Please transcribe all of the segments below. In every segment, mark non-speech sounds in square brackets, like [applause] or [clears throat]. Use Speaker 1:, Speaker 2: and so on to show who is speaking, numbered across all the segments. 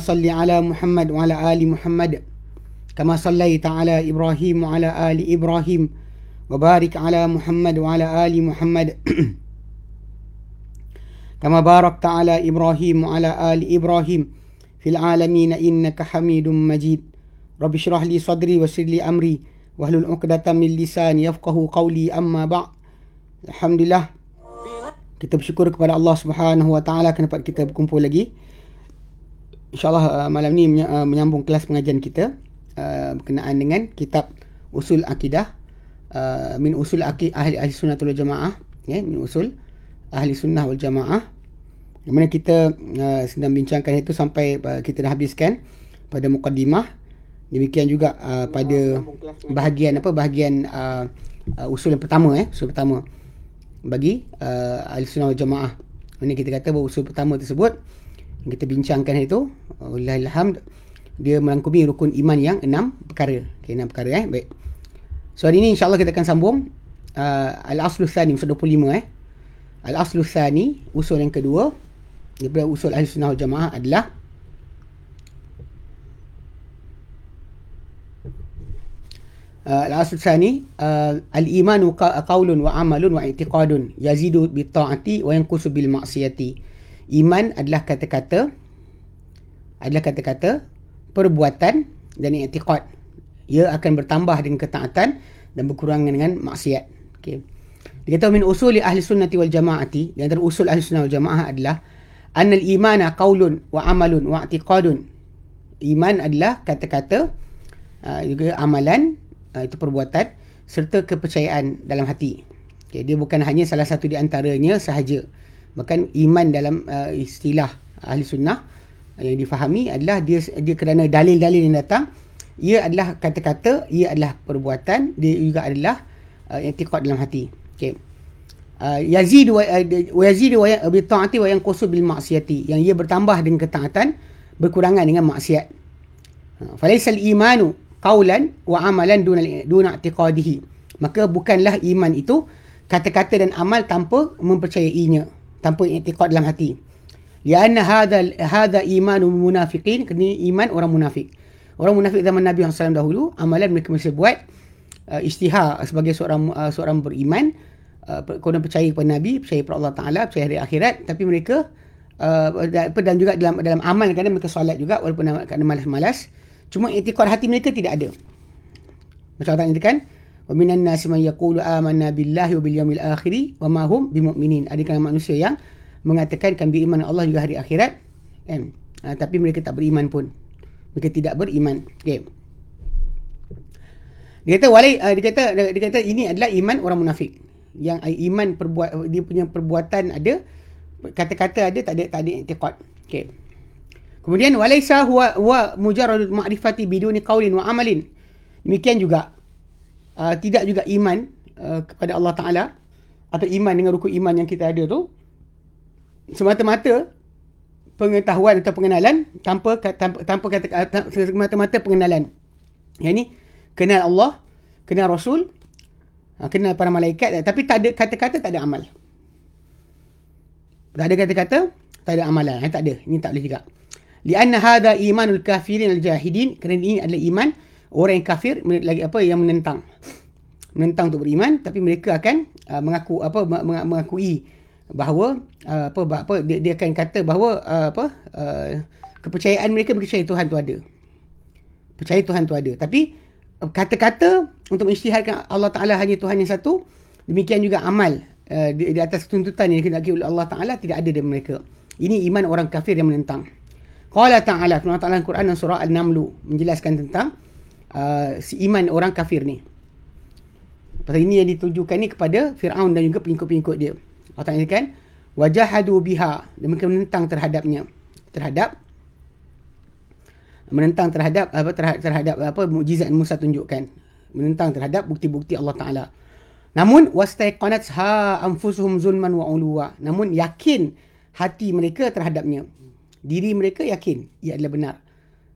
Speaker 1: salli ala Muhammad wa ala ali Muhammad. كما صليت على إبراهيم وعلى آل إبراهيم وبارك على محمد وعلى آل محمد كما باركت على إبراهيم وعلى آل إبراهيم في العالمين إنك حميد مجيد رب اشرح لي صدري ويسر لي أمري واحلل عقدة من لساني يفقه قولي أما بعد الحمد لله kita bersyukur kepada Allah Subhanahu Wa Taala kerana kita berkumpul lagi. InsyaAllah uh, malam ni uh, menyambung kelas pengajian kita. Uh, berkenaan dengan kitab usul akidah uh, min usul akid ahli ahli sunnah jamaah ya min usul ahli sunnah wal jamaah di mana kita uh, sedang bincangkan itu sampai uh, kita dah habiskan pada mukaddimah demikian juga uh, pada bahagian apa bahagian uh, uh, usul yang pertama eh usul pertama bagi uh, ahli sunnah wal jamaah ini kita kata bahawa usul pertama tersebut kita bincangkan itu alhamdulillah dia merangkumi rukun iman yang enam perkara. Okay, enam perkara eh. Baik. So hari ini insyaAllah kita akan sambung uh, Al-Aslu Thani, usul 25 eh. Al-Aslu Thani, usul yang kedua daripada usul Ahli Sunnah Jamaah adalah uh, Al-Aslu Thani uh, Al-Imanu qawlun wa amalun wa i'tiqadun yazidu bi ta'ati wa yankusu bil maksiyati Iman adalah kata-kata adalah kata-kata perbuatan dan i'tiqad. Ia akan bertambah dengan ketaatan dan berkurang dengan maksiat. Okey. Dikatakan min usuli ahli sunnati wal jamaati, di antara usul ahli sunnah wal jamaah adalah annal imana qaulun wa amalun wa i'tiqadun. Iman adalah kata-kata uh, juga amalan uh, itu perbuatan serta kepercayaan dalam hati. Okay, dia bukan hanya salah satu di antaranya sahaja. Bahkan iman dalam uh, istilah ahli sunnah yang difahami adalah dia dia kerana dalil-dalil yang datang ia adalah kata-kata ia adalah perbuatan dia juga adalah uh, i'tiqad dalam hati. Okey. Uh, yazid wa uh, yazid wa bi ta'ati wa yanqusu bil ma'siyati yang ia bertambah dengan ketaatan berkurangan dengan maksiat. Uh, falaysa al imanu qawlan wa amalan duna duna i'tiqadihi. Maka bukanlah iman itu kata-kata dan amal tanpa mempercayainya tanpa i'tiqad dalam hati Lianna hadha hadha imanul munafiqin kerana iman orang munafik. Orang munafik zaman Nabi SAW dahulu amalan mereka mesti buat uh, istihar sebagai seorang uh, seorang beriman uh, kena percaya kepada Nabi, percaya kepada Allah Taala, percaya hari akhirat tapi mereka uh, dan juga dalam dalam amal kadang mereka solat juga walaupun kadang malas-malas. Cuma i'tiqad hati mereka tidak ada. Macam Allah nyatakan wa yaqulu amanna billahi wa bil yawmil akhir wa ma hum bimumin. Ada kalangan manusia yang mengatakan kami beriman Allah juga hari akhirat? Kan? Ha, tapi mereka tak beriman pun. Mereka tidak beriman. Okey. Dia kata walai uh, dia kata dia kata ini adalah iman orang munafik. Yang uh, iman perbuat dia punya perbuatan ada kata-kata ada tak ada tak ada i'tiqad. Okey. Kemudian walaisa huwa huwa mujarrad ma'rifati biduni qaulin wa amalin. Demikian juga uh, tidak juga iman uh, kepada Allah taala atau iman dengan rukun iman yang kita ada tu semata-mata pengetahuan atau pengenalan tanpa tanpa, kata semata-mata pengenalan. Yang ni kenal Allah, kenal Rasul, kenal para malaikat tapi tak ada kata-kata tak ada amal. Tak ada kata-kata, tak ada amalan. Eh, tak ada. Ini tak boleh juga. Lianna hadha imanul kafirin al-jahidin. Kerana ini adalah iman orang yang kafir lagi apa yang menentang. Menentang untuk beriman tapi mereka akan uh, mengaku apa mengakui bahawa uh, apa apa dia, dia akan kata bahawa uh, apa uh, kepercayaan mereka percaya Tuhan tu ada. Percaya Tuhan tu ada. Tapi uh, kata-kata untuk mengisytiharkan Allah Taala hanya Tuhan yang satu, demikian juga amal uh, di, di atas tuntutan yang dikendaki oleh Allah Taala tidak ada dari mereka. Ini iman orang kafir yang menentang. Qala Ta'ala, Allah Ta'ala Al-Quran dan surah Al-Namlu menjelaskan tentang uh, si iman orang kafir ni. Pasal ini yang ditujukan ni kepada Fir'aun dan juga pengikut-pengikut dia. Allah Ta'ala kan wajahadu biha. Dan mereka menentang terhadapnya. Terhadap? Menentang terhadap apa terhadap, terhadap apa mukjizat Musa tunjukkan. Menentang terhadap bukti-bukti Allah Taala. Namun wastaiqanat ha anfusuhum zulman wa uluwa. Namun yakin hati mereka terhadapnya. Diri mereka yakin ia adalah benar.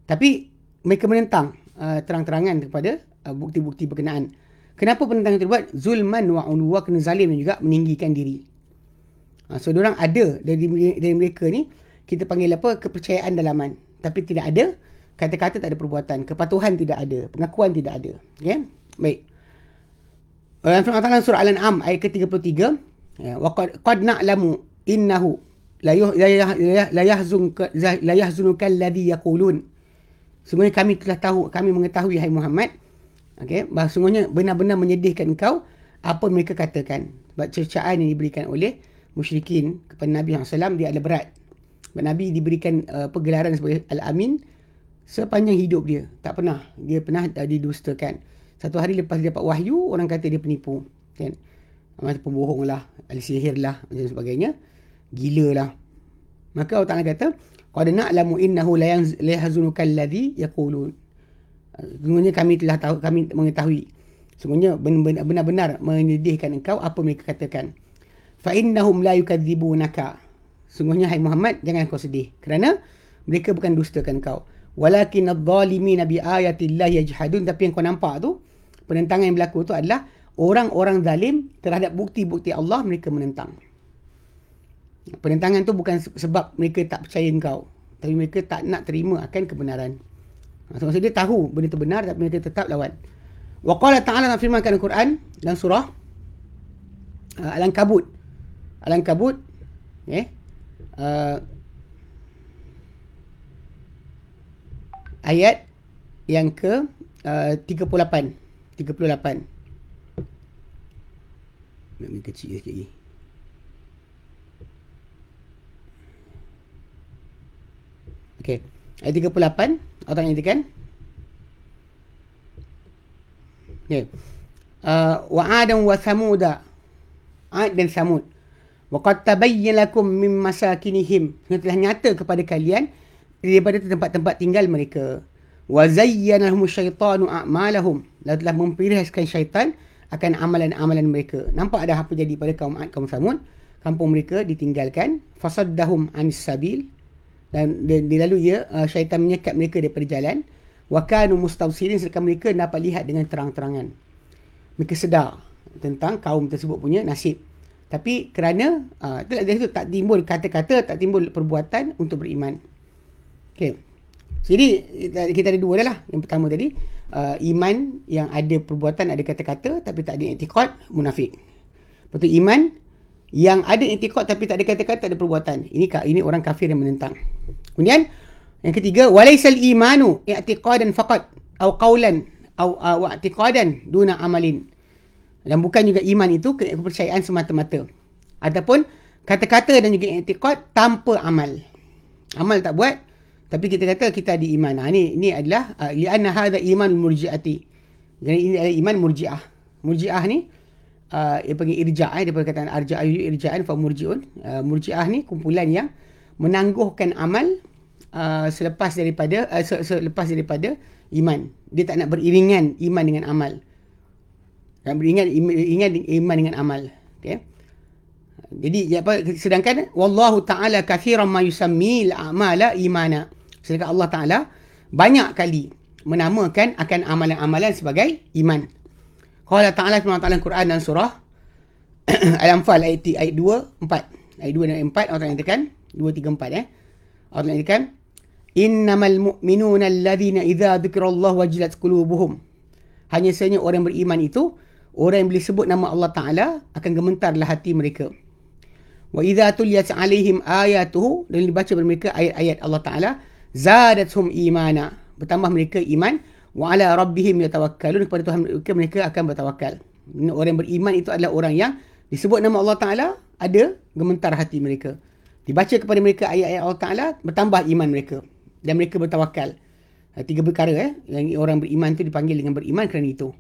Speaker 1: Tapi mereka menentang uh, terang-terangan kepada uh, bukti-bukti berkenaan. Kenapa penentangan itu dibuat zulman wa uluwa kena zalim dan juga meninggikan diri. Uh, so orang ada dari dari mereka ni kita panggil apa? Kepercayaan dalaman. Tapi tidak ada kata-kata tak ada perbuatan. Kepatuhan tidak ada. Pengakuan tidak ada. Okey baik. Dalam firman surah Al-An'am ayat ke-33 ya wa qad na'lamu innahu la yahzunka la yahzunuka alladhi yaqulun Sebenarnya kami telah tahu kami mengetahui hai Muhammad okey bahawa sungguhnya benar-benar menyedihkan engkau apa mereka katakan sebab cercaan yang diberikan oleh musyrikin kepada Nabi SAW dia adalah berat sebab Nabi diberikan uh, pergelaran sebagai Al-Amin sepanjang hidup dia. Tak pernah. Dia pernah uh, didustakan. Satu hari lepas dia dapat wahyu, orang kata dia penipu. Kan? Macam pembohong lah. Ahli sihir lah. Dan sebagainya. Gila lah. Maka Allah Ta'ala kata, Qad na'lamu innahu la yahzunuka alladhi yaqulun. Sungguhnya kami telah tahu kami mengetahui. Sungguhnya benar-benar menyedihkan engkau apa mereka katakan. Fa innahum la yukadzibunaka. Sungguhnya hai Muhammad jangan kau sedih kerana mereka bukan dustakan kau walakin adh-dhalimin bi ayatillah yajhadun tapi yang kau nampak tu penentangan yang berlaku tu adalah orang-orang zalim terhadap bukti-bukti Allah mereka menentang penentangan tu bukan sebab mereka tak percaya engkau. Tapi mereka tak nak terima akan kebenaran. Maksud dia tahu benda tu benar tapi mereka tetap lawan. Wa qala ta'ala dalam firman Al-Quran dalam surah uh, Al-Ankabut. Al-Ankabut okay? uh, ayat yang ke uh, 38 38 nak kecil sikit lagi Okey. Ayat 38 Allah nyatakan Okey. Uh, wa adam wa samuda Ad dan Samud. Wa qad tabayyana lakum min masakinihim. Telah nyata kepada kalian daripada tempat-tempat tinggal mereka. Wa zayyana lahum syaitanu a'malahum. Lalu telah memperhiaskan syaitan akan amalan-amalan mereka. Nampak ada apa jadi pada kaum Ad, kaum Samud. Kampung mereka ditinggalkan. Fasaddahum anis sabil. Dan dilalu ia uh, syaitan menyekat mereka daripada jalan. Wa kanu mustawsirin sedangkan mereka dapat lihat dengan terang-terangan. Mereka sedar tentang kaum tersebut punya nasib. Tapi kerana uh, dari itu tak timbul kata-kata, tak timbul perbuatan untuk beriman. Okay. Jadi kita ada dua lah. Yang pertama tadi uh, iman yang ada perbuatan ada kata-kata tapi tak ada etikot munafik. Betul iman yang ada etikot tapi tak ada kata-kata tak ada perbuatan. Ini ini orang kafir yang menentang. Kemudian yang ketiga walaisal imanu i'tiqadan faqat atau qawlan uh, i'tiqadan duna amalin. Dan bukan juga iman itu kepercayaan semata-mata. Ataupun kata-kata dan juga i'tiqad tanpa amal. Amal tak buat tapi kita kata kita ada iman. Ha, ini ini adalah li'anna hadha iman murji'ati. Jadi ini adalah iman murji'ah. Murji'ah ni uh, yang panggil irja' eh, daripada kataan arja'a irja'an fa murji'un. Uh, murji'ah ni kumpulan yang menangguhkan amal uh, selepas daripada uh, selepas daripada iman. Dia tak nak beriringan iman dengan amal. Dan beriringan iman, iman dengan amal. Okay. Jadi apa sedangkan wallahu taala kathiran ma yusammil a'mala imana. Sedangkan Allah Ta'ala banyak kali menamakan akan amalan-amalan sebagai iman. Allah Ta'ala firman Ta'ala Quran dan surah Al-Anfal [clears throat] ayat, ayat 2, 4. Ayat 2 dan 4 Allah nyatakan 2, 3, 4 eh. Allah nyatakan Innamal mu'minuna alladhina idha dhikirallah wajilat qulubuhum. Hanya sahaja orang beriman itu orang yang boleh sebut nama Allah Ta'ala akan gementarlah hati mereka. Wa idha tuliyat alaihim ayatuhu dan dibaca kepada mereka ayat-ayat Allah Ta'ala zadatuhum imana bertambah mereka iman wa ala rabbihim yatawakkalun. Kepada Tuhan mereka mereka akan bertawakal orang yang beriman itu adalah orang yang disebut nama Allah Taala ada gementar hati mereka. Dibaca kepada mereka ayat-ayat Allah Taala bertambah iman mereka. Dan mereka bertawakal tiga perkara eh. Yang orang beriman itu dipanggil dengan beriman kerana itu.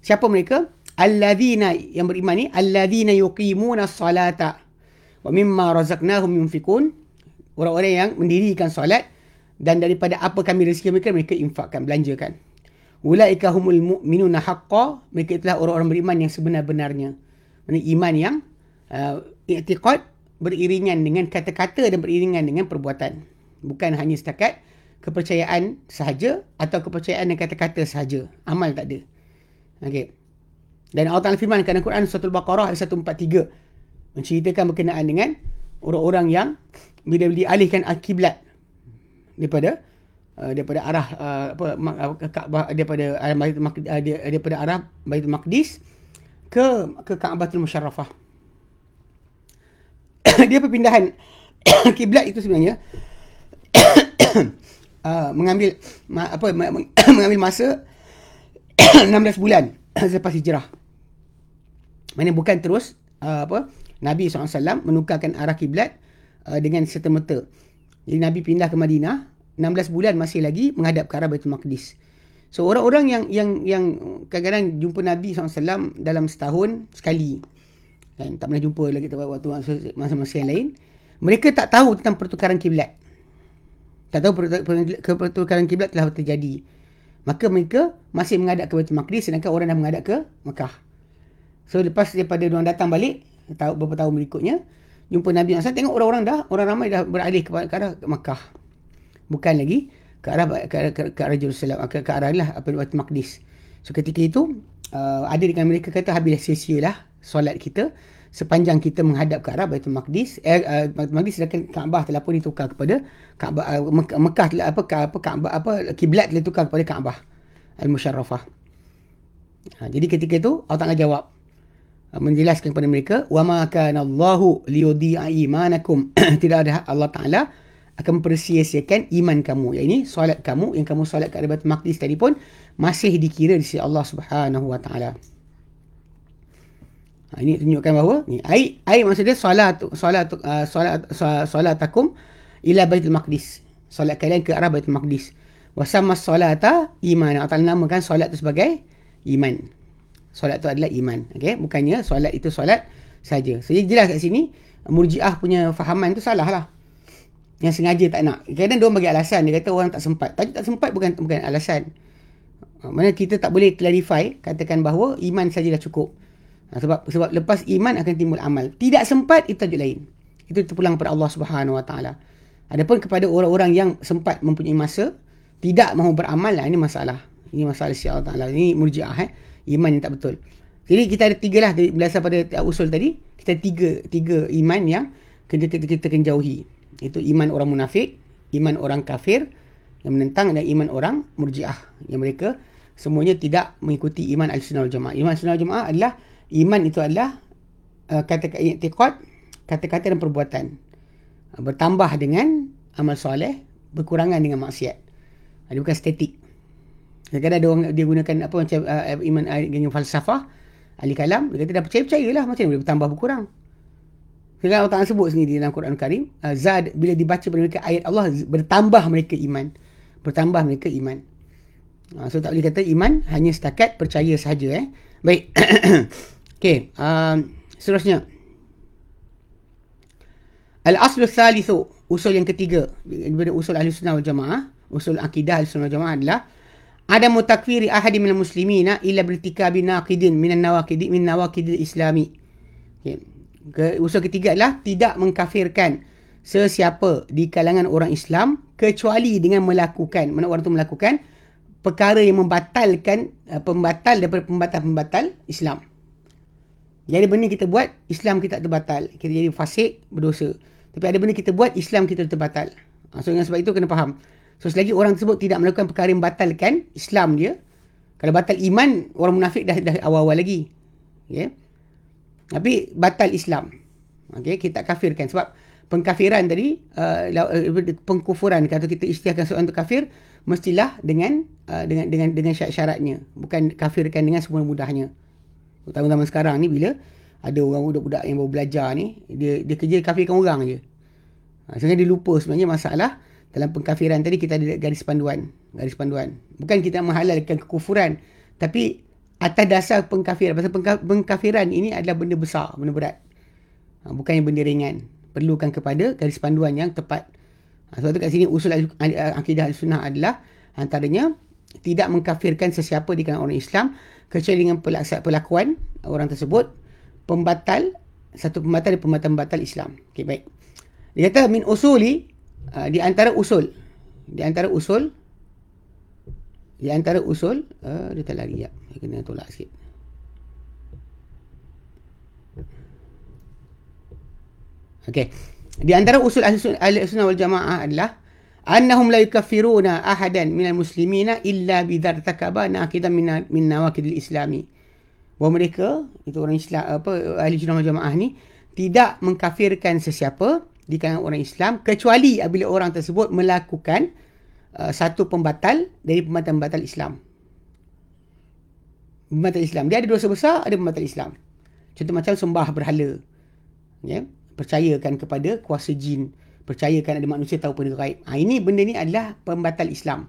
Speaker 1: Siapa mereka? Alladzina yang beriman ni alladzina yuqimuna salata. Wa mimma razaqnahum yunfikun orang-orang yang mendirikan solat dan daripada apa kami rezeki mereka mereka infakkan belanjakan ulaika humul mu'minuna haqqa. Mereka itulah orang-orang beriman yang sebenar-benarnya. Maksudnya iman yang uh, i'tiqad beriringan dengan kata-kata dan beriringan dengan perbuatan. Bukan hanya setakat kepercayaan sahaja atau kepercayaan dan kata-kata sahaja. Amal tak ada. Okey. Dan Allah Ta'ala firman dalam Quran Surah Al-Baqarah ayat 143 menceritakan berkenaan dengan orang-orang yang bila dialihkan al-kiblat daripada uh, daripada arah uh, apa Kaabah daripada arah Baitul Maqdis uh, daripada arah Baitul Maqdis ke ke Kaabatul Musyarrafah. [coughs] dia perpindahan [coughs] kiblat itu sebenarnya [coughs] uh, mengambil ma, apa mengambil masa 16 bulan selepas hijrah. Mana bukan terus uh, apa Nabi SAW menukarkan arah kiblat uh, dengan serta-merta. Jadi Nabi pindah ke Madinah 16 bulan masih lagi menghadap ke arah Baitul Maqdis. So orang-orang yang yang yang kadang-kadang jumpa Nabi SAW dalam setahun sekali. Dan tak pernah jumpa lagi waktu masa-masa yang lain. Mereka tak tahu tentang pertukaran kiblat. Tak tahu pertukaran kiblat telah terjadi. Maka mereka masih menghadap ke Baitul Maqdis sedangkan orang dah menghadap ke Mekah. So lepas daripada orang datang balik, tahu beberapa tahun berikutnya, jumpa Nabi SAW, tengok orang-orang dah, orang ramai dah beralih ke arah Mekah. Bukan lagi ke arah ke arah, ke, arah Jerusalem, ke, ke arah lah apa Baitul Maqdis. So ketika itu, uh, ada dengan mereka kata habis sia-sia lah solat kita sepanjang kita menghadap ke arah Baitul Maqdis eh uh, Baitul Maqdis sedangkan Kaabah telah pun ditukar kepada Kaabah uh, Mekah telah apa apa Kaabah apa kiblat telah tukar kepada Kaabah Al-Musharrafah. Ha, jadi ketika itu Allah Taala jawab menjelaskan kepada mereka wa ma kana Allahu liyudhi'a imanakum [clears throat] tidak ada Allah Taala akan mempersia-siakan iman kamu yang ini solat kamu yang kamu solat kat Baitul Maqdis tadi pun masih dikira di sisi Allah Subhanahu wa taala ha, ini tunjukkan bahawa ni ai ai maksudnya solat solat uh, solat solat takum ila Baitul Maqdis solat kalian ke arah Baitul Maqdis wa sama solata iman Allah Taala namakan solat itu sebagai iman solat itu adalah iman. Okey, bukannya solat itu solat saja. So, jadi jelas kat sini Murji'ah punya fahaman tu salah lah. Yang sengaja tak nak. Kadang-kadang dia bagi alasan. Dia kata orang tak sempat. Tapi tak sempat bukan bukan alasan. Ha, mana kita tak boleh clarify. Katakan bahawa iman saja dah cukup. Ha, sebab sebab lepas iman akan timbul amal. Tidak sempat itu tajuk lain. Itu terpulang kepada Allah Subhanahu Wa Taala. Adapun kepada orang-orang yang sempat mempunyai masa. Tidak mahu beramal lah. Ini masalah. Ini masalah si Allah Ta'ala. Ini murji'ah eh iman yang tak betul. Jadi kita ada tiga lah berdasar pada usul tadi. Kita tiga tiga iman yang kita, kita, kita kena jauhi. Itu iman orang munafik, iman orang kafir yang menentang dan iman orang murjiah. Yang mereka semuanya tidak mengikuti iman al-sunnah wal-jamaah. Iman al-sunnah wal-jamaah adalah iman itu adalah uh, kata-kata kata-kata dan perbuatan. Uh, bertambah dengan amal soleh, berkurangan dengan maksiat. Ini bukan statik. Kadang-kadang ada orang dia gunakan apa macam uh, iman dengan falsafah ahli kalam dia kata dah percaya lah macam boleh bertambah berkurang. Sebab Allah Ta'ala sebut sendiri dalam Quran Karim uh, Zad bila dibaca pada mereka ayat Allah bertambah mereka iman. Bertambah mereka iman. Uh, so tak boleh kata iman hanya setakat percaya sahaja eh. Baik. [coughs] Okey, um, seterusnya. Al-aslu thalithu, usul yang ketiga daripada usul ahli sunnah wal jamaah, usul akidah ahli sunnah wal jamaah adalah ada mutakfiri ahadi minal muslimina illa bertikabi naqidin minan nawaqidi min nawaqidil islami. Okay. Ke, usul ketiga adalah tidak mengkafirkan sesiapa di kalangan orang Islam kecuali dengan melakukan, mana orang itu melakukan perkara yang membatalkan uh, pembatal daripada pembatal-pembatal Islam. Jadi benda kita buat, Islam kita terbatal. Kita jadi fasik, berdosa. Tapi ada benda kita buat, Islam kita terbatal. Ha, so dengan sebab itu kena faham. So selagi orang tersebut tidak melakukan perkara yang batalkan Islam dia, kalau batal iman, orang munafik dah, dah awal-awal lagi. Okay. Tapi batal Islam. Okay, kita kafirkan. Sebab pengkafiran tadi, uh, pengkufuran, kalau kita istiahkan seorang itu kafir, mestilah dengan uh, dengan dengan dengan syarat-syaratnya. Bukan kafirkan dengan semua mudahnya. Terutama zaman sekarang ni, bila ada orang budak-budak yang baru belajar ni, dia dia kerja kafirkan orang je. Ha, sehingga dia lupa sebenarnya masalah dalam pengkafiran tadi kita ada garis panduan garis panduan bukan kita menghalalkan kekufuran tapi atas dasar pengkafiran pasal pengkafiran ini adalah benda besar benda berat ha, bukan yang benda ringan perlukan kepada garis panduan yang tepat Ha, sebab tu kat sini usul akidah sunnah adalah antaranya tidak mengkafirkan sesiapa di kalangan orang Islam kecuali dengan pelakuan orang tersebut pembatal satu pembatal dan pembatal-pembatal Islam. Okey baik. Dia kata min usuli uh, di antara usul di antara usul di antara usul uh, dia tak lari ya. Kena tolak sikit. Okey. Di antara usul ahli sunnah wal jamaah adalah annahum la yukaffiruna ahadan minal muslimina illa bidhar takaba naqidan min min nawaqid islami. Bahawa mereka itu orang Islam apa ahli sunnah wal jamaah ni tidak mengkafirkan sesiapa di kalangan orang Islam kecuali apabila orang tersebut melakukan uh, satu pembatal dari pembatal-pembatal Islam. Pembatal Islam. Dia ada dosa besar, ada pembatal Islam. Contoh macam sembah berhala. Ya. Percayakan kepada kuasa jin, percayakan ada manusia tahu benda gaib. Ha, ini benda ni adalah pembatal Islam.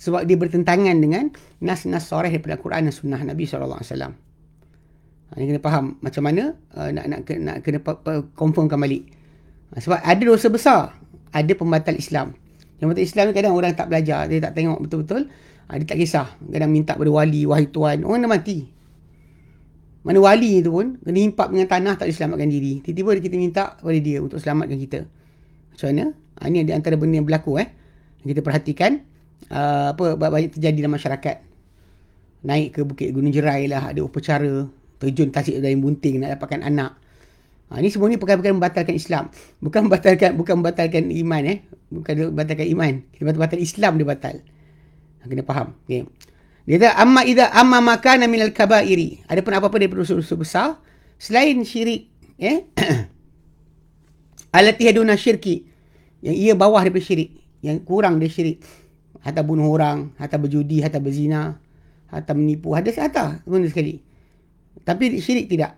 Speaker 1: Sebab dia bertentangan dengan nas-nas soreh daripada Quran dan sunnah Nabi SAW. Ha, ini kena faham macam mana uh, nak, nak, nak kena confirmkan balik. Ha, sebab ada dosa besar, ada pembatal Islam. Yang pembatal Islam ni kadang orang tak belajar, dia tak tengok betul-betul. Ha, dia tak kisah. Kadang minta pada wali, wahai tuan. Orang dah mati. Mana wali tu pun kena himpak dengan tanah tak boleh selamatkan diri. Tiba-tiba kita minta kepada dia untuk selamatkan kita. Macam mana? Ha, ini antara benda yang berlaku eh. Kita perhatikan uh, apa banyak terjadi dalam masyarakat. Naik ke Bukit Gunung Jerai lah, ada upacara terjun tasik dari bunting nak dapatkan anak. Ha, ini semua ni perkara-perkara membatalkan Islam. Bukan membatalkan bukan membatalkan iman eh. Bukan membatalkan iman. Kita batal Islam dia batal. Kena faham. Okay. Dia kata amma idza amma makana minal kabairi. Adapun apa-apa daripada dosa-dosa besar selain syirik eh [clears throat] alati haduna syirki yang ia bawah daripada syirik, yang kurang dari syirik. Hatta bunuh orang, hatta berjudi, hatta berzina, hatta menipu, ada hatta guna sekali. Tapi syirik tidak.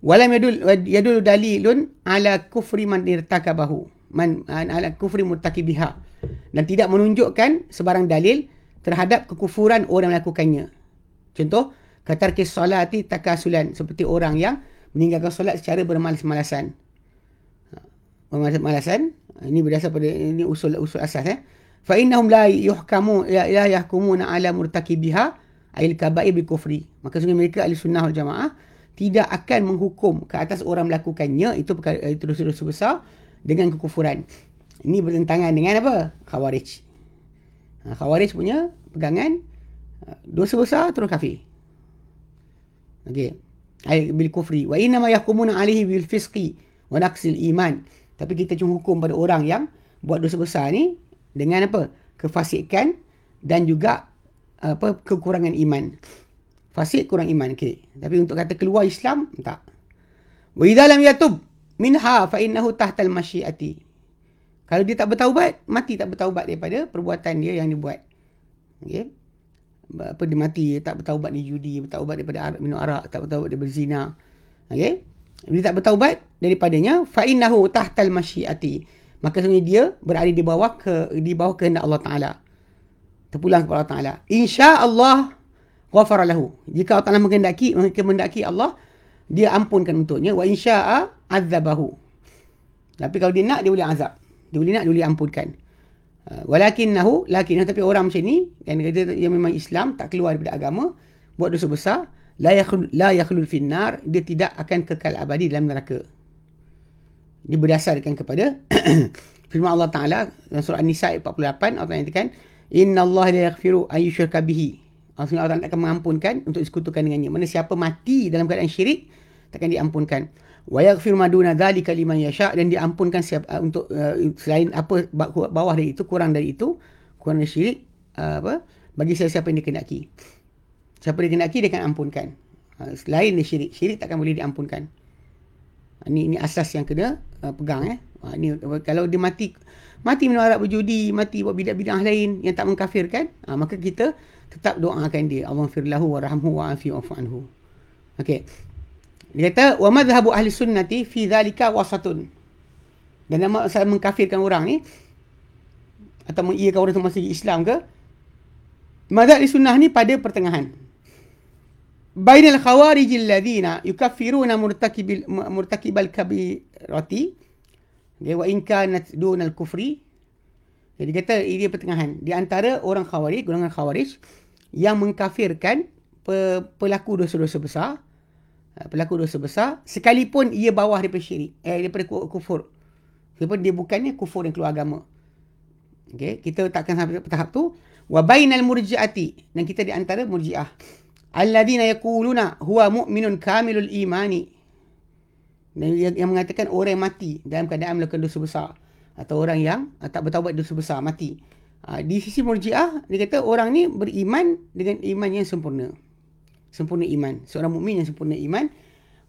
Speaker 1: Walam yadul yadul dalilun ala kufri man irtakabahu. Man ala kufri murtakibiha. Dan tidak menunjukkan sebarang dalil terhadap kekufuran orang melakukannya. Contoh, katar kes solati takasulan seperti orang yang meninggalkan solat secara bermalas-malasan. Ha, bermalas-malasan, ini berdasar pada ini usul usul asas eh. Fa innahum la yuhkamu la yahkumuna ala murtakibiha ail kaba'ir bil kufri. Maka sungguh mereka ahli sunnah wal jamaah tidak akan menghukum ke atas orang melakukannya itu perkara itu dosa-dosa besar dengan kekufuran. Ini bertentangan dengan apa? Khawarij. Ha, Khawarij punya pegangan ha, dosa besar terus kafir. Okey. Ay bil kufri wa inna ma yahkumuna alaihi bil fisqi wa naqsil iman. Tapi kita cuma hukum pada orang yang buat dosa besar ni dengan apa? Kefasikan dan juga apa kekurangan iman. Fasik kurang iman okey. Tapi untuk kata keluar Islam tak. Wa idza lam yatub minha fa innahu tahta al masyiati. Kalau dia tak bertaubat, mati tak bertaubat daripada perbuatan dia yang dibuat. Okay. Apa dia mati, dia tak bertaubat ni judi, bertaubat daripada arak, minum arak, tak bertaubat daripada zina. Okay. Dia tak bertaubat daripadanya, fa'innahu tahtal masyiati. Maka sebenarnya dia berada di bawah ke di bawah kehendak Allah Ta'ala. Terpulang kepada Allah Ta'ala. InsyaAllah ghafara lahu. Jika Allah Ta'ala mengendaki, mengendaki Allah, dia ampunkan untuknya. Wa insya'a azabahu. Tapi kalau dia nak, dia boleh azab boleh nak boleh ampunkan uh, walakinnahu lakin tapi orang macam ni yang kata dia memang Islam tak keluar daripada agama buat dosa besar la yakhul la yakhlul finnar dia tidak akan kekal abadi dalam neraka. Ini berdasarkan kepada [clears throat] firman Allah Taala dalam surah An-Nisa 48 Allah nyatakan innallaha la yaghfiru an yushraka bihi. Allah Taala akan mengampunkan untuk disekutukan dengannya. Mana siapa mati dalam keadaan syirik takkan diampunkan wa yaghfir ma duna dhalika liman yasha dan diampunkan siap uh, untuk uh, selain apa bawah dari itu kurang dari itu kurang dari syirik uh, apa bagi siapa yang dikehendaki siapa yang dikehendaki dia akan ampunkan. Uh, selain dari syirik syirik takkan boleh diampunkan. Uh, ini ini asas yang kena uh, pegang eh. Uh, ini kalau dia mati mati minum arak berjudi mati buat bidah-bidah lain yang tak mengkafirkan uh, maka kita tetap doakan dia. Allah firlahu wa rahmuhu wa afi wa okey dia kata wa madhhabu ahli sunnati fi dhalika wasatun. Dan nama saya mengkafirkan orang ni atau mengiyakan orang itu masih Islam ke? Madhhab ahli sunnah ni pada pertengahan. Bainal khawarijil ladina yukaffiruna murtakibil murtakibal kabirati Okay, wa in kanat dunal kufri. Jadi kata dia pertengahan. Di antara orang khawarij, golongan khawarij yang mengkafirkan pelaku dosa-dosa besar. Uh, pelaku dosa besar. Sekalipun ia bawah daripada syirik. Eh, daripada kufur. Sekalipun dia bukannya kufur yang keluar agama. Okay, kita takkan sampai tahap tu. Wa bainal murji'ati. Dan kita di antara murji'ah. Alladina yakuluna huwa mu'minun kamilul imani yang, yang mengatakan orang yang mati dalam keadaan melakukan dosa besar atau orang yang uh, tak bertaubat dosa besar mati. Uh, di sisi murjiah dia kata orang ni beriman dengan iman yang sempurna. Sempurna iman. Seorang mukmin yang sempurna iman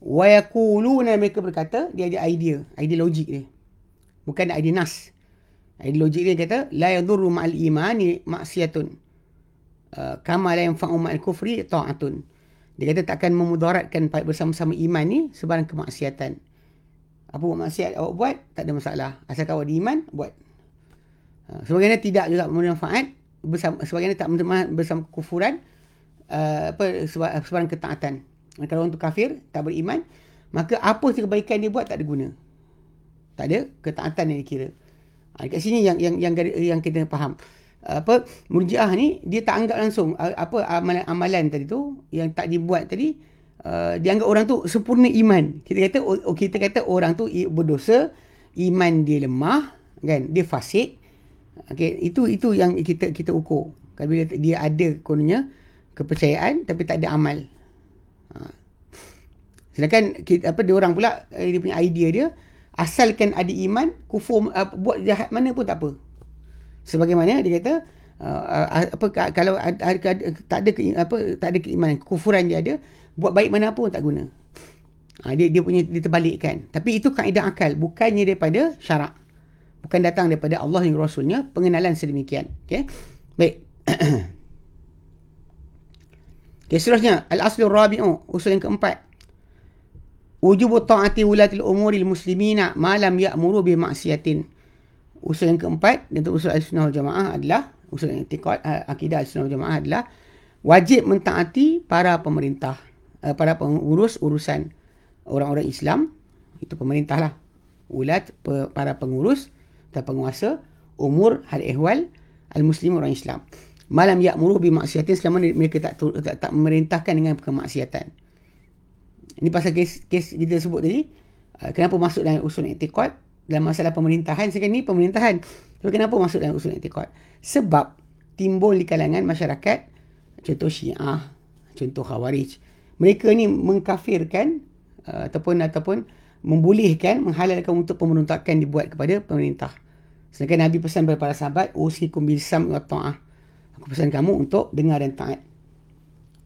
Speaker 1: wa yaquluna mereka berkata dia ada idea, idea logik dia. Bukan idea nas. Idea logik dia kata la yadurru ma'al imani maksiatun. Uh, kama la yanfa'u ma'al kufri ta'atun. Dia kata takkan memudaratkan bersama-sama iman ni sebarang kemaksiatan. Apa buat maksiat awak buat, tak ada masalah. Asal awak di iman, buat. Ha, sebagainya tidak juga bermanfaat. Bersama, sebagainya tak bersama kufuran. Uh, apa sebarang ketaatan. Kalau orang tu kafir, tak beriman, maka apa kebaikan dia buat tak ada guna. Tak ada ketaatan yang dikira. Ha, dekat sini yang yang yang yang kita faham apa murjiah ni dia tak anggap langsung apa amalan-amalan tadi tu yang tak dibuat tadi uh, dianggap orang tu sempurna iman kita kata kita kata orang tu berdosa iman dia lemah kan dia fasik okey itu itu yang kita kita ukur kalau dia ada kononnya kepercayaan tapi tak ada amal. Ha. sedangkan kita, apa dia orang pula eh, dia punya idea dia asalkan ada iman kufur uh, buat jahat mana pun tak apa. Sebagaimana dia kata uh, apa kalau ada, ada, tak ada apa tak ada keimanan kufuran dia ada buat baik mana pun tak guna. Ha, dia dia punya dia terbalikkan. Tapi itu kaedah akal bukannya daripada syarak. Bukan datang daripada Allah dan Rasulnya pengenalan sedemikian. Okey? Baik [coughs] okay, seterusnya al-aslu rabi'u usul yang keempat. Wujubu ta'ati ulatil umuri muslimina ma lam ya'muru bi maksiatin usul yang keempat untuk usul al-sunnah jamaah adalah usul yang tikad uh, akidah al-sunnah jamaah adalah wajib mentaati para pemerintah uh, para pengurus urusan orang-orang Islam. Itu pemerintah lah. Ulat para pengurus dan penguasa umur hal ehwal al-muslim orang Islam malam ya'muru bi maksiatin selama mereka tak, tak, tak memerintahkan dengan kemaksiatan ini pasal kes, kes kita sebut tadi uh, kenapa masuk dalam usul i'tiqad dalam masalah pemerintahan sekarang ni pemerintahan. Tapi kenapa masuk dalam usul i'tiqad? Sebab timbul di kalangan masyarakat contoh Syiah, contoh Khawarij. Mereka ni mengkafirkan uh, ataupun ataupun membolehkan menghalalkan untuk pemberontakan dibuat kepada pemerintah. Sedangkan Nabi pesan kepada para sahabat, "Usikum bil wa ta'ah." Pesan kamu untuk dengar dan taat.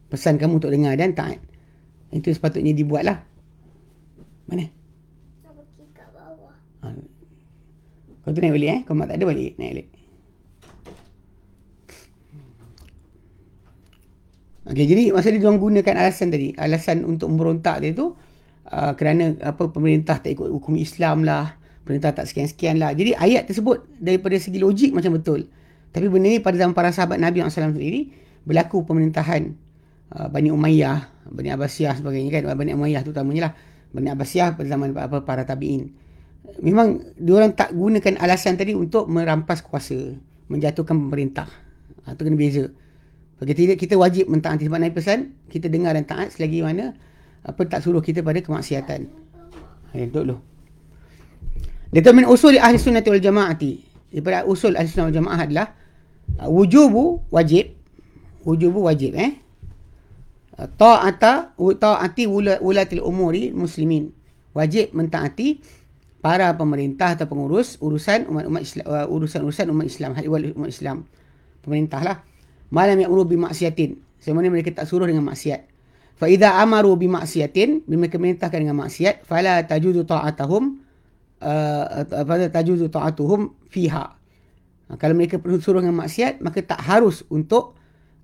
Speaker 1: Pesan kamu untuk dengar dan taat. Itu sepatutnya dibuatlah. Mana? Ha. Kau tu naik balik eh. Kau mak tak ada balik. Naik balik. Okay, jadi masa dia orang gunakan alasan tadi. Alasan untuk memberontak dia tu. Uh, kerana apa pemerintah tak ikut hukum Islam lah. Pemerintah tak sekian-sekian lah. Jadi ayat tersebut daripada segi logik macam betul. Tapi benda ni pada zaman para sahabat Nabi SAW sendiri. Berlaku pemerintahan uh, Bani Umayyah. Bani Abbasiyah sebagainya kan. Bani Umayyah tu utamanya lah. Bani Abbasiyah pada zaman apa, para tabi'in memang diorang tak gunakan alasan tadi untuk merampas kuasa, menjatuhkan pemerintah. Ha, itu kena beza. Bagi tidak, kita wajib mentaati sebab Nabi pesan, kita dengar dan taat selagi mana apa tak suruh kita pada kemaksiatan. Ha, duduk dulu. Determin usul ahli sunnah wal jama'ati. Daripada usul ahli sunnah wal jama'ah adalah uh, wujubu wajib. Wujubu wajib eh. Uh, ta'ata ta'ati ulatil umuri muslimin. Wajib mentaati para pemerintah atau pengurus urusan umat-umat uh, urusan-urusan umat Islam hal umat Islam pemerintahlah malam yang urubi maksiatin semana mereka tak suruh dengan maksiat fa idza amaru bi maksiatin bila mereka merintahkan dengan maksiat fala tajuzu ta'atuhum uh, fala tajuzu ta'atuhum fiha ha, kalau mereka perlu suruh dengan maksiat maka tak harus untuk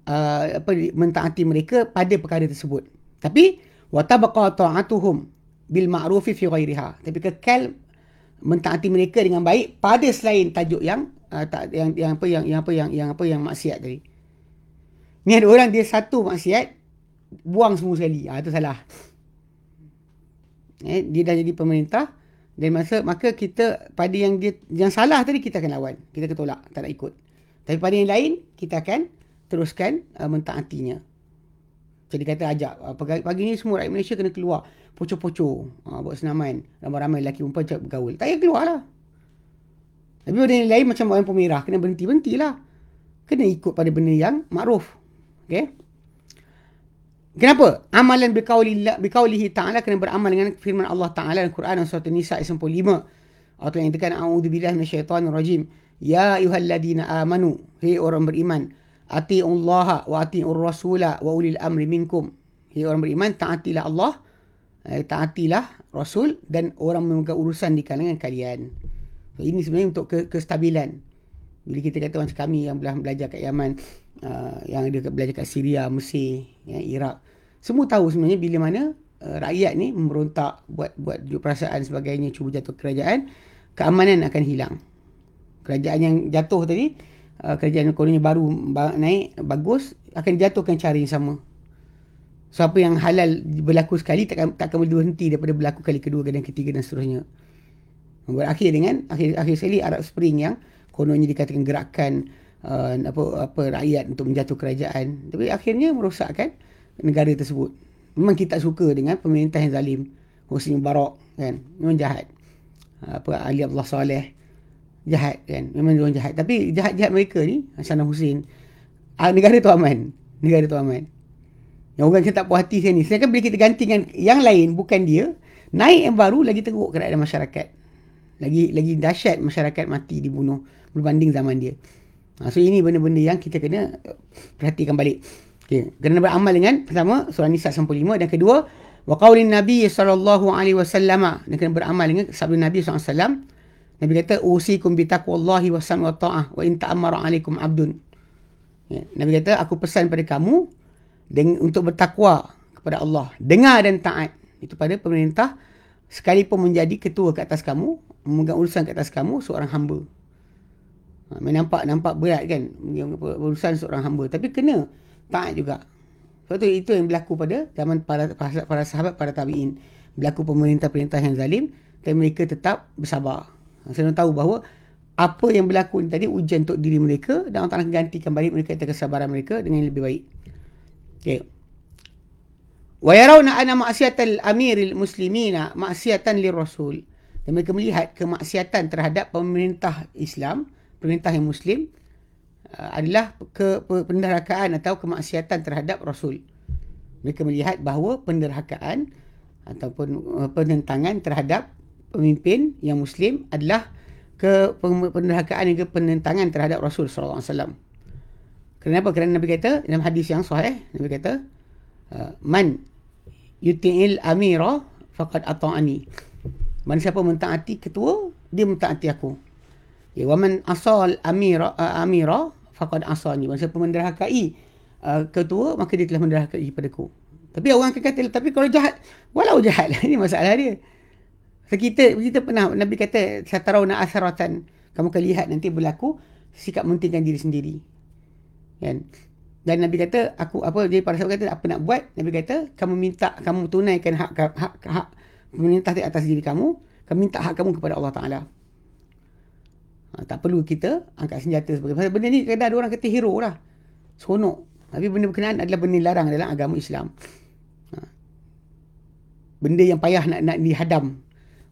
Speaker 1: uh, apa mentaati mereka pada perkara tersebut tapi wa tabqa ta'atuhum bil ma'rufi fi ghairiha tapi kekal mentaati mereka dengan baik pada selain tajuk yang uh, tak yang yang apa yang yang apa yang yang apa yang maksiat tadi. Ni ada orang dia satu maksiat buang semua sekali. Ah ha, itu salah. Eh dia dah jadi pemerintah Dan masa maka kita pada yang dia yang salah tadi kita akan lawan. Kita akan tolak, tak nak ikut. Tapi pada yang lain kita akan teruskan uh, mentaatinya. Jadi kata ajak uh, pagi, pagi ni semua rakyat Malaysia kena keluar poco-poco uh, buat senaman ramai-ramai lelaki perempuan cakap bergaul. Tak payah keluar lah. Tapi pada yang lain macam orang pemerah kena berhenti-berhentilah. Kena ikut pada benda yang makruf. Okay? Kenapa? Amalan biqaulihi ta'ala kena beramal dengan firman Allah Ta'ala dalam Quran dan surah Nisa ayat 95. Atau yang ditekan a'udzubillahi minasyaitonir rajim. Ya ayyuhalladzina amanu, hei orang beriman, atiullaha wa atiur rasula wa ulil amri minkum. Hei orang beriman, taatilah Allah, eh, taatilah Rasul dan orang memegang urusan di kalangan kalian. So, ini sebenarnya untuk ke- kestabilan. Bila kita kata macam kami yang belajar kat Yaman, uh, yang ada belajar kat Syria, Mesir, ya, Iraq. Semua tahu sebenarnya bila mana uh, rakyat ni memberontak buat buat perasaan sebagainya cuba jatuh kerajaan, keamanan akan hilang. Kerajaan yang jatuh tadi, uh, kerajaan koloni baru naik bagus akan jatuhkan cara yang sama. Siapa yang halal berlaku sekali takkan takkan boleh berhenti daripada berlaku kali kedua dan ketiga dan seterusnya. Berakhir dengan akhir akhir sekali Arab Spring yang kononnya dikatakan gerakan uh, apa apa rakyat untuk menjatuh kerajaan. Tapi akhirnya merosakkan negara tersebut. Memang kita tak suka dengan pemerintah yang zalim Husni Mubarak kan? Memang jahat. Uh, apa Ali Abdullah Saleh jahat kan? Memang dia jahat. Tapi jahat-jahat mereka ni Saddam Hussein uh, negara tu aman. Negara tu aman. Yang orang kita tak puas hati saya ni. Sedangkan bila kita ganti dengan yang lain bukan dia naik yang baru lagi teruk keadaan masyarakat. Lagi lagi dahsyat masyarakat mati dibunuh berbanding zaman dia So ini benda-benda yang kita kena uh, perhatikan balik. Okay. Kena beramal dengan pertama surah Nisa 95 dan kedua wa qaulin nabi sallallahu alaihi wasallam dan kena beramal dengan sabda Nabi wasallam. Nabi kata usikum bi taqwallahi wa sam'i wa ta'ah wa in ta'ammara alaikum abdun. Ya. Nabi kata aku pesan pada kamu dengan, untuk bertakwa kepada Allah, dengar dan taat. Itu pada pemerintah sekalipun menjadi ketua ke atas kamu, memegang urusan ke atas kamu seorang hamba. Ha, nampak nampak berat kan urusan seorang hamba tapi kena taat juga. Sebab tu itu yang berlaku pada zaman para para, sahabat para tabiin. Berlaku pemerintah-pemerintah yang zalim dan mereka tetap bersabar. Ha, saya tahu bahawa apa yang berlaku tadi ujian untuk diri mereka dan Allah Taala gantikan balik mereka atas kesabaran mereka dengan yang lebih baik. Okey. Wa yarawna anna ma'siyatal amiril muslimina ma'siyatan lirrasul. Dan mereka melihat kemaksiatan terhadap pemerintah Islam pemerintah yang muslim uh, adalah ke penderhakaan atau kemaksiatan terhadap rasul. Mereka melihat bahawa penderhakaan ataupun uh, penentangan terhadap pemimpin yang muslim adalah ke penderhakaan dan penentangan terhadap Rasul wasallam. Kenapa? Kerana Nabi kata dalam hadis yang sahih, Nabi kata, uh, "Man yuti'il amira faqad ata'ani." Man siapa mentaati ketua, dia mentaati aku. Ya, wa man asal amira uh, amira faqad asani. Maksud pemenderhakai uh, ketua maka dia telah menderhakai padaku. Tapi orang akan kata tapi kalau jahat walau jahat [laughs] ini masalah dia. So, kita kita pernah Nabi kata satarauna asaratan kamu akan lihat nanti berlaku sikap mentingkan diri sendiri. Kan? Dan Nabi kata aku apa jadi para sahabat kata apa nak buat? Nabi kata kamu minta kamu tunaikan hak hak, hak pemerintah di atas diri kamu, kamu minta hak kamu kepada Allah Taala. Ha, tak perlu kita angkat senjata sebagai pasal benda ni kadang ada orang kata hero lah. Seronok. Tapi benda berkenaan adalah benda larang dalam agama Islam. Ha. Benda yang payah nak nak dihadam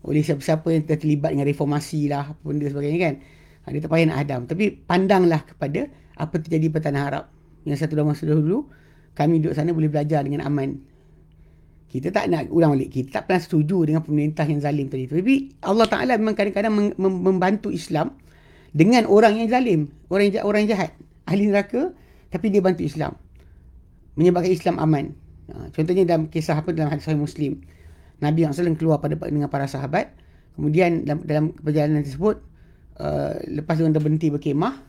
Speaker 1: oleh siapa-siapa yang terlibat dengan reformasi lah, benda sebagainya kan. Ha, dia tak payah nak hadam. Tapi pandanglah kepada apa terjadi pada tanah Arab. Yang satu masa dulu, kami duduk sana boleh belajar dengan aman. Kita tak nak ulang balik. Kita tak pernah setuju dengan pemerintah yang zalim tadi. Tapi Allah Ta'ala memang kadang-kadang membantu Islam dengan orang yang zalim, orang yang, orang yang jahat, ahli neraka tapi dia bantu Islam. Menyebabkan Islam aman. Ha, contohnya dalam kisah apa dalam hadis Muslim. Nabi SAW keluar pada dengan para sahabat. Kemudian dalam, dalam perjalanan tersebut uh, lepas dia berhenti berkemah,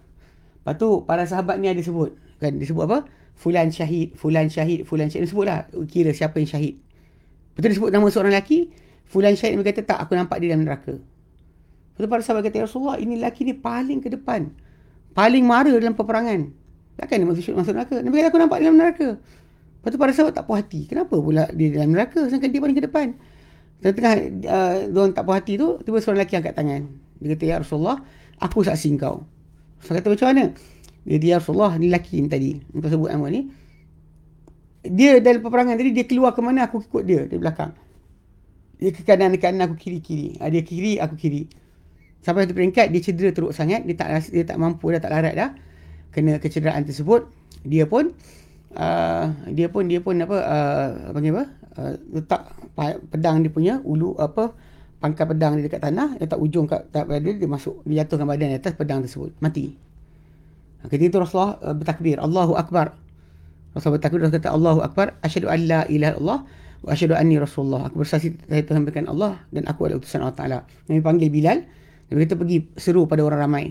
Speaker 1: lepas tu para sahabat ni ada sebut kan disebut apa? Fulan syahid, fulan syahid, fulan syahid. Sebutlah kira siapa yang syahid. Betul disebut nama seorang lelaki, fulan syahid dia kata tak aku nampak dia dalam neraka. Lepas para sahabat kata, ya Rasulullah, ini lelaki ni paling ke depan. Paling mara dalam peperangan. Takkan dia masuk, masuk neraka? Nabi kata, aku nampak dia dalam neraka. Lepas tu para sahabat tak puas hati. Kenapa pula dia dalam neraka sedangkan dia paling ke depan? Tengah-tengah uh, diorang tak puas hati tu, tiba seorang lelaki angkat tangan. Dia kata, Ya Rasulullah, aku saksi kau. Saya kata, macam mana? Dia kata, Ya Rasulullah, ni lelaki ni tadi. Untuk sebut nama ni. Dia dalam peperangan tadi, dia keluar ke mana, aku ikut dia di belakang. Dia ke kanan, ke kanan, aku kiri-kiri. Ah, dia kiri, aku kiri. Sampai satu peringkat, dia cedera teruk sangat. Dia tak dia tak mampu dah, tak larat dah. Kena kecederaan tersebut. Dia pun, uh, dia pun, dia pun apa, uh, panggil apa? Uh, letak pedang dia punya ulu apa pangkal pedang dia dekat tanah letak ujung kat tak dia dia masuk dia jatuhkan badan di atas pedang tersebut mati ketika itu Rasulullah uh, bertakbir Allahu Akbar Rasulullah bertakbir Rasulullah kata Allahu Akbar asyhadu an la ilaha illallah wa asyhadu anni rasulullah aku bersaksi saya berikan Allah dan aku adalah utusan Allah Taala Nabi panggil Bilal Nabi kata pergi seru pada orang ramai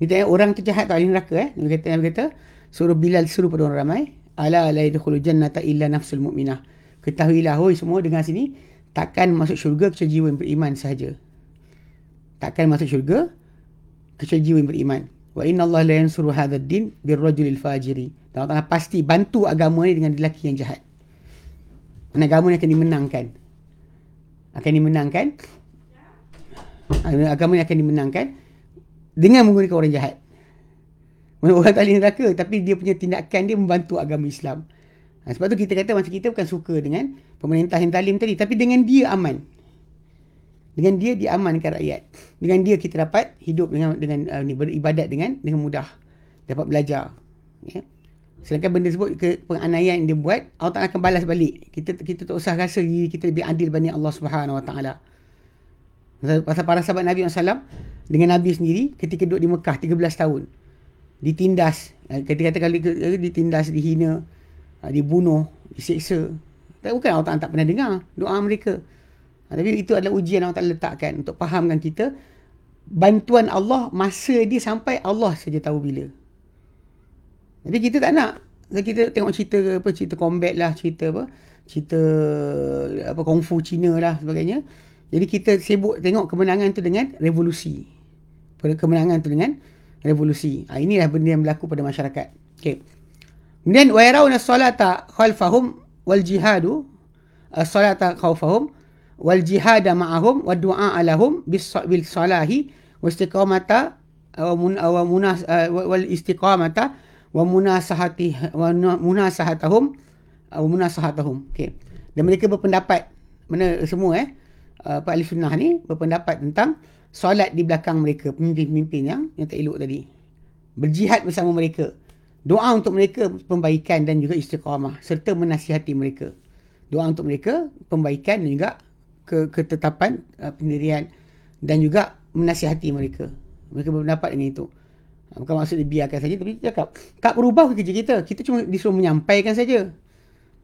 Speaker 1: kita tanya orang tu jahat tak ahli neraka eh Nabi kata Nabi kata suruh Bilal seru pada orang ramai ala la yadkhulu jannata illa nafsul mu'minah Ketahuilah, hoi semua dengar sini, takkan masuk syurga kecuali jiwa yang beriman sahaja. Takkan masuk syurga kecuali jiwa yang beriman. Wa inna Allah la yansuru hadha din birrajulil fajiri. Dan Allah pasti bantu agama ni dengan lelaki yang jahat. Dan agama ni akan dimenangkan. Akan dimenangkan. Agama ni akan dimenangkan dengan menggunakan orang jahat. Orang tak boleh neraka tapi dia punya tindakan dia membantu agama Islam. Ha, sebab tu kita kata macam kita bukan suka dengan pemerintah yang talim tadi. Tapi dengan dia aman. Dengan dia diamankan rakyat. Dengan dia kita dapat hidup dengan dengan uh, ni, beribadat dengan dengan mudah. Dapat belajar. Ya. Sedangkan benda sebut ke penganiayaan yang dia buat, Allah Ta'ala akan balas balik. Kita kita tak usah rasa diri kita lebih adil banding Allah Subhanahu Wa Ta'ala. Pasal para sahabat Nabi SAW, dengan Nabi sendiri, ketika duduk di Mekah 13 tahun, ditindas, eh, ketika kata ditindas, dihina, Ha, dibunuh, diseksa. Tak bukan Allah Ta'ala tak pernah dengar doa mereka. Ha, tapi itu adalah ujian Allah Ta'ala letakkan untuk fahamkan kita bantuan Allah masa dia sampai Allah saja tahu bila. Jadi kita tak nak kita tengok cerita apa cerita combat lah, cerita apa? Cerita apa kungfu Cina lah sebagainya. Jadi kita sibuk tengok kemenangan tu dengan revolusi. Kemenangan tu dengan revolusi. Ha, inilah benda yang berlaku pada masyarakat. Okay. Kemudian wa yarawna salata khalfahum wal jihadu as-salata khawfahum wal jihada ma'ahum wa du'a alahum bis salahi wa istiqamata mun wa munas wal istiqamata wa munasahati wa munasahatahum wa munasahatahum okey dan mereka berpendapat mana semua eh Pak Ahli Sunnah ni berpendapat tentang solat di belakang mereka pemimpin-pemimpin yang yang tak elok tadi berjihad bersama mereka Doa untuk mereka pembaikan dan juga istiqamah serta menasihati mereka. Doa untuk mereka pembaikan dan juga ke ketetapan uh, pendirian dan juga menasihati mereka. Mereka berpendapat dengan itu. Uh, bukan maksud dibiarkan saja tapi cakap, tak berubah kerja kita. Kita cuma disuruh menyampaikan saja.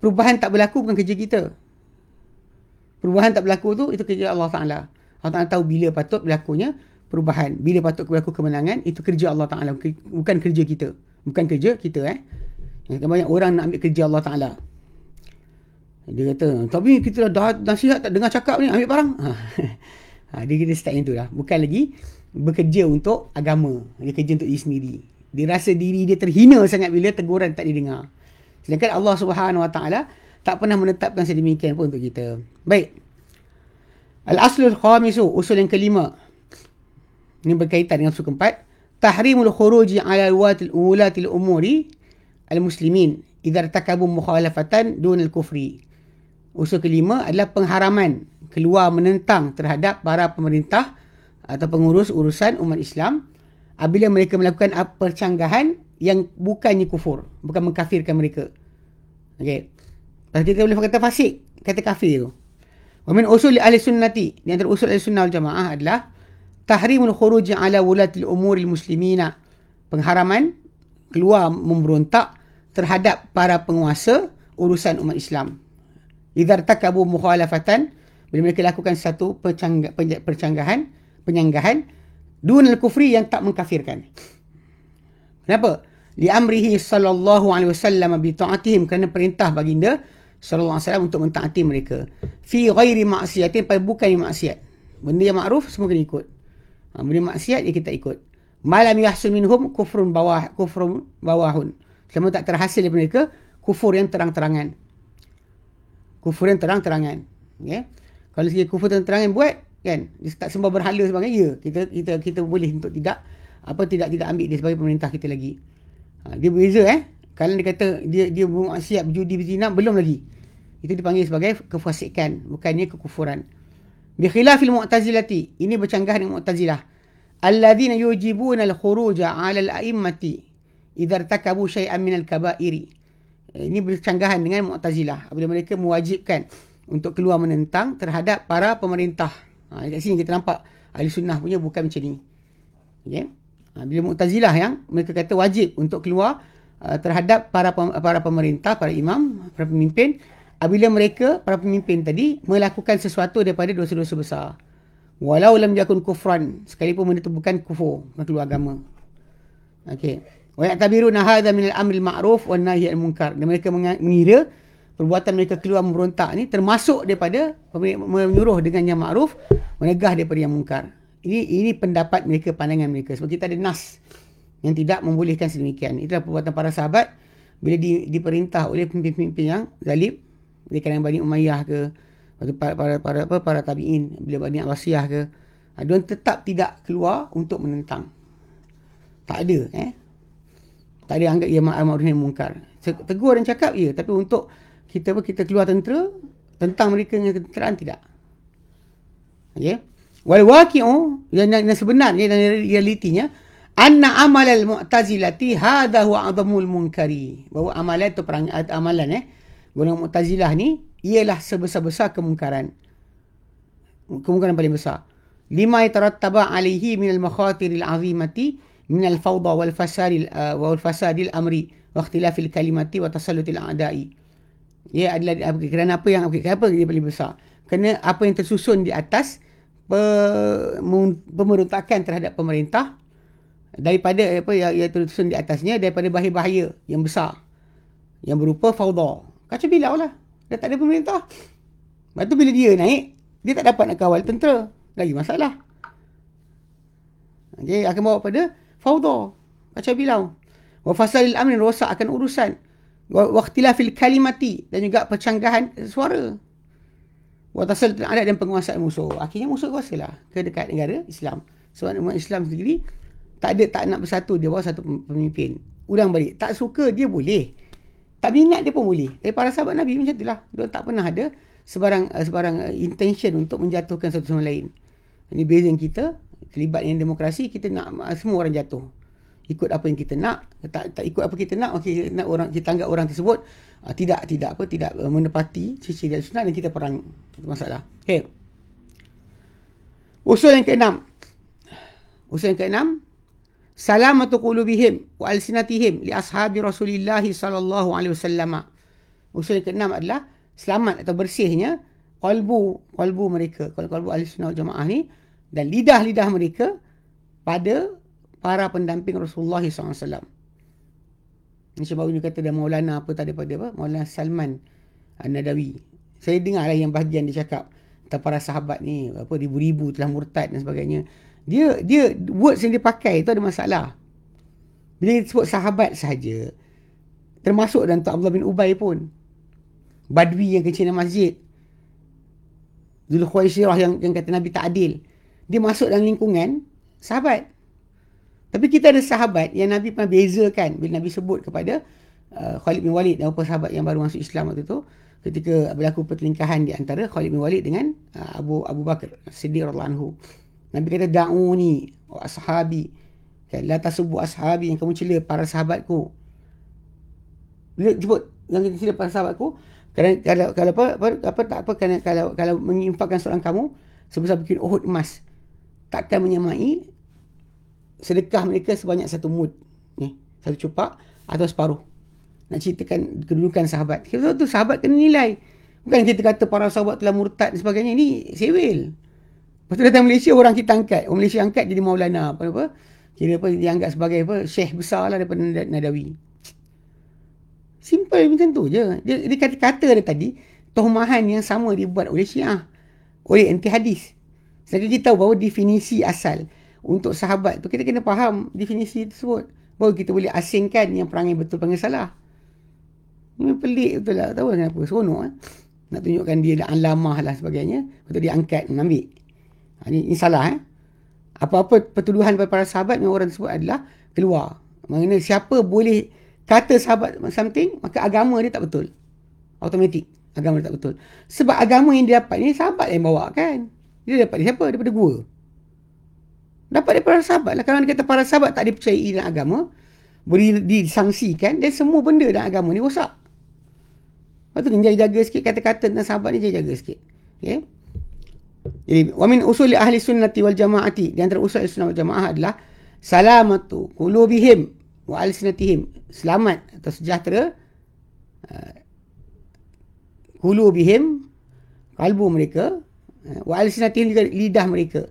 Speaker 1: Perubahan tak berlaku bukan kerja kita. Perubahan tak berlaku tu itu kerja Allah Taala. Allah Taala tahu bila patut berlakunya perubahan, bila patut berlaku kemenangan, itu kerja Allah Taala bukan kerja kita. Bukan kerja kita eh. Banyak orang nak ambil kerja Allah Ta'ala. Dia kata, tapi kita dah nasihat tak dengar cakap ni, ambil barang. Ha. [laughs] ha dia kata start yang tu lah. Bukan lagi bekerja untuk agama. Dia kerja untuk diri sendiri. Dia rasa diri dia terhina sangat bila teguran tak didengar. Sedangkan Allah Subhanahu Wa Ta'ala tak pernah menetapkan sedemikian pun untuk kita. Baik. Al-Aslul Khamisu, usul yang kelima. Ini berkaitan dengan usul keempat tahrimul khuruji ala ulatil umuri al-muslimin idza irtakabu mukhalafatan dun al-kufri. Usul kelima adalah pengharaman keluar menentang terhadap para pemerintah atau pengurus urusan umat Islam apabila mereka melakukan percanggahan yang bukannya kufur, bukan mengkafirkan mereka. Okey. Kalau kita boleh kata fasik, kata kafir tu. Wa min usul ahli sunnati, di antara usul ahli sunnah wal jamaah adalah tahrimul khuruj ala wulatil umuril muslimina. Pengharaman keluar memberontak terhadap para penguasa urusan umat Islam. Idza takabu mukhalafatan bila mereka lakukan satu percanggahan penyanggahan dunal kufri yang tak mengkafirkan. Kenapa? Li amrihi sallallahu alaihi wasallam bi ta'atihim kerana perintah baginda sallallahu alaihi wasallam untuk mentaati mereka fi ghairi ma'siyatin bukan maksiat benda yang makruf semua kena ikut Ha, benda maksiat dia kita ikut. Malam yahsul minhum kufrun bawah kufrun bawahun. Selama tak terhasil daripada mereka kufur yang terang-terangan. Kufur yang terang-terangan. Okay. Kalau segi kufur terang-terangan buat, kan? Dia tak sembah berhala sebagainya, ya. Kita, kita, kita boleh untuk tidak, apa, tidak tidak ambil dia sebagai pemerintah kita lagi. Ha, dia berbeza eh. Kalau dia kata dia dia bermaksiat berjudi berzina belum lagi. Itu dipanggil sebagai kefasikan, bukannya kekufuran. Bi khilafil mu'tazilati. Ini bercanggah dengan mu'tazilah. Alladzina yujibuna al-khuruja 'ala al-a'immati idza irtakabu syai'an min al-kaba'iri. Ini bercanggahan dengan mu'tazilah. Apabila mereka mewajibkan untuk keluar menentang terhadap para pemerintah. Ha, kat sini kita nampak ahli sunnah punya bukan macam ni. Okay? Ha, bila mu'tazilah yang mereka kata wajib untuk keluar uh, terhadap para para pemerintah, para imam, para pemimpin apabila mereka para pemimpin tadi melakukan sesuatu daripada dosa-dosa besar. Walau lam yakun kufran, sekalipun benda itu bukan kufur, bukan keluar agama. Okey. Wa ya'tabiruna hadha min al-amri al-ma'ruf wan nahyi al-munkar. Dan mereka mengira perbuatan mereka keluar memberontak ni termasuk daripada menyuruh dengan yang ma'ruf, menegah daripada yang munkar. Ini ini pendapat mereka, pandangan mereka. Sebab kita ada nas yang tidak membolehkan sedemikian. Itulah perbuatan para sahabat bila di, diperintah oleh pemimpin-pemimpin yang zalim, di kalangan Bani Umayyah ke, para para para apa para tabi'in bila Bani Abbasiyah ke, ha, dia tetap tidak keluar untuk menentang. Tak ada eh. Tak ada anggap ia ma'ruf nahi munkar. Tegur dan cakap ya, tapi untuk kita apa kita keluar tentera tentang mereka dengan ketenteraan tidak. Okey. Wal waqi'u yang, yang sebenarnya dan realitinya anna amal al mu'tazilati hadha huwa adamul munkari. Bahawa amalan itu perang amalan eh golongan mu'tazilah ni ialah sebesar-besar kemungkaran. Kemungkaran paling besar. Lima yatarattaba alaihi min al makhatir al azimati min al fawda wal fasad uh, wal fasad al amri wa ikhtilaf al kalimati wa tasallut al a'da'i. Ya adalah kerana apa yang kenapa dia paling besar? Kerana apa yang tersusun di atas pemberontakan terhadap pemerintah daripada apa yang, yang tersusun di atasnya daripada bahaya-bahaya yang besar yang berupa fauda. Kacau bilau lah. Dah tak ada pemerintah. Lepas tu bila dia naik, dia tak dapat nak kawal tentera. Lagi masalah. Okay, akan bawa pada fauda. Kacau bilau. Wa fasalil amrin rosak akan urusan. Wa ikhtilafil kalimati dan juga percanggahan suara. Watasal ada dan penguasaan musuh. Akhirnya musuh kuasa lah ke dekat negara Islam. Sebab umat Islam sendiri tak ada tak nak bersatu dia bawa satu pemimpin. Ulang balik. Tak suka dia boleh. Tak minat dia pun boleh. Tapi para sahabat Nabi macam itulah. Dia tak pernah ada sebarang eh, sebarang eh, intention untuk menjatuhkan satu sama lain. Ini beza yang kita terlibat dengan demokrasi kita nak semua orang jatuh ikut apa yang kita nak tak tak ikut apa kita nak okey nak orang kita anggap orang tersebut uh, tidak tidak apa tidak uh, menepati ciri-ciri sunnah dan kita perang masalah okey usul yang keenam usul yang keenam salamatu qulubihim wa alsinatihim li ashabi Rasulillah sallallahu alaihi wasallam usul yang keenam adalah selamat atau bersihnya kalbu kalbu mereka ahli sunnah jamaah ni dan lidah-lidah mereka pada para pendamping Rasulullah SAW. Ini sebab ini kata dia Maulana apa tadi pada apa? Maulana Salman An-Nadawi. Saya dengar lah yang bahagian dia cakap tentang para sahabat ni apa ribu-ribu telah murtad dan sebagainya. Dia dia words yang dia pakai itu ada masalah. Bila dia sebut sahabat saja termasuk dan Tok Abdullah bin Ubay pun Badwi yang kecil masjid Zulkhuaisirah yang, yang kata Nabi tak adil dia masuk dalam lingkungan sahabat tapi kita ada sahabat yang Nabi pernah bezakan bila Nabi sebut kepada uh, Khalid bin Walid dan beberapa sahabat yang baru masuk Islam waktu itu ketika berlaku pertelingkahan di antara Khalid bin Walid dengan uh, Abu Abu Bakar Siddiq radhiyallahu anhu. Nabi kata da'uni wa ashabi. Kan la tasubbu ashabi yang kamu cela para sahabatku. Bila sebut yang kita cela para sahabatku, kalau kalau kalau apa apa, apa tak apa kalau kalau kalau menginfakkan seorang kamu sebesar bikin Uhud emas. Takkan menyamai sedekah mereka sebanyak satu mud ni satu cupak atau separuh. Nak ceritakan kedudukan sahabat. Kita tu sahabat kena nilai. Bukan kita kata para sahabat telah murtad dan sebagainya ni sewil lepas tu datang Malaysia orang kita angkat. Orang Malaysia angkat jadi maulana. Apa apa? Kira apa dianggap sebagai apa? Syekh besar lah daripada Nadawi. Simple macam tu je. Dia, dia kata-kata dia tadi tohmahan yang sama dibuat oleh syiah oleh anti hadis. Saya kita tahu bahawa definisi asal untuk sahabat tu kita kena faham definisi tersebut. Baru kita boleh asingkan yang perangai betul perangai salah. Ini pelik betul lah. Tahu kenapa? Seronok eh? Nak tunjukkan dia dah alamah lah sebagainya. Betul dia angkat, ambil. Ha, ini, ini salah eh. Apa-apa pertuduhan kepada para sahabat yang orang tersebut adalah keluar. Mengenai siapa boleh kata sahabat something, maka agama dia tak betul. Automatik. Agama dia tak betul. Sebab agama yang dia dapat ni sahabat yang bawa kan. Dia dapat siapa? Daripada gua. Dapat daripada sahabat lah. Kalau dia kata para sahabat tak dipercayai dalam agama, boleh disangsikan, dan semua benda dalam agama ni rosak. Lepas tu jaga-jaga sikit kata-kata tentang sahabat ni jaga-jaga sikit. Okay. Jadi, wa min usul ahli sunnati wal jamaati di antara usul ahli sunnah wal jamaah adalah salamatu qulubihim wa alsinatihim. Selamat atau sejahtera uh, qulubihim kalbu mereka uh, wa alsinatihim juga lidah mereka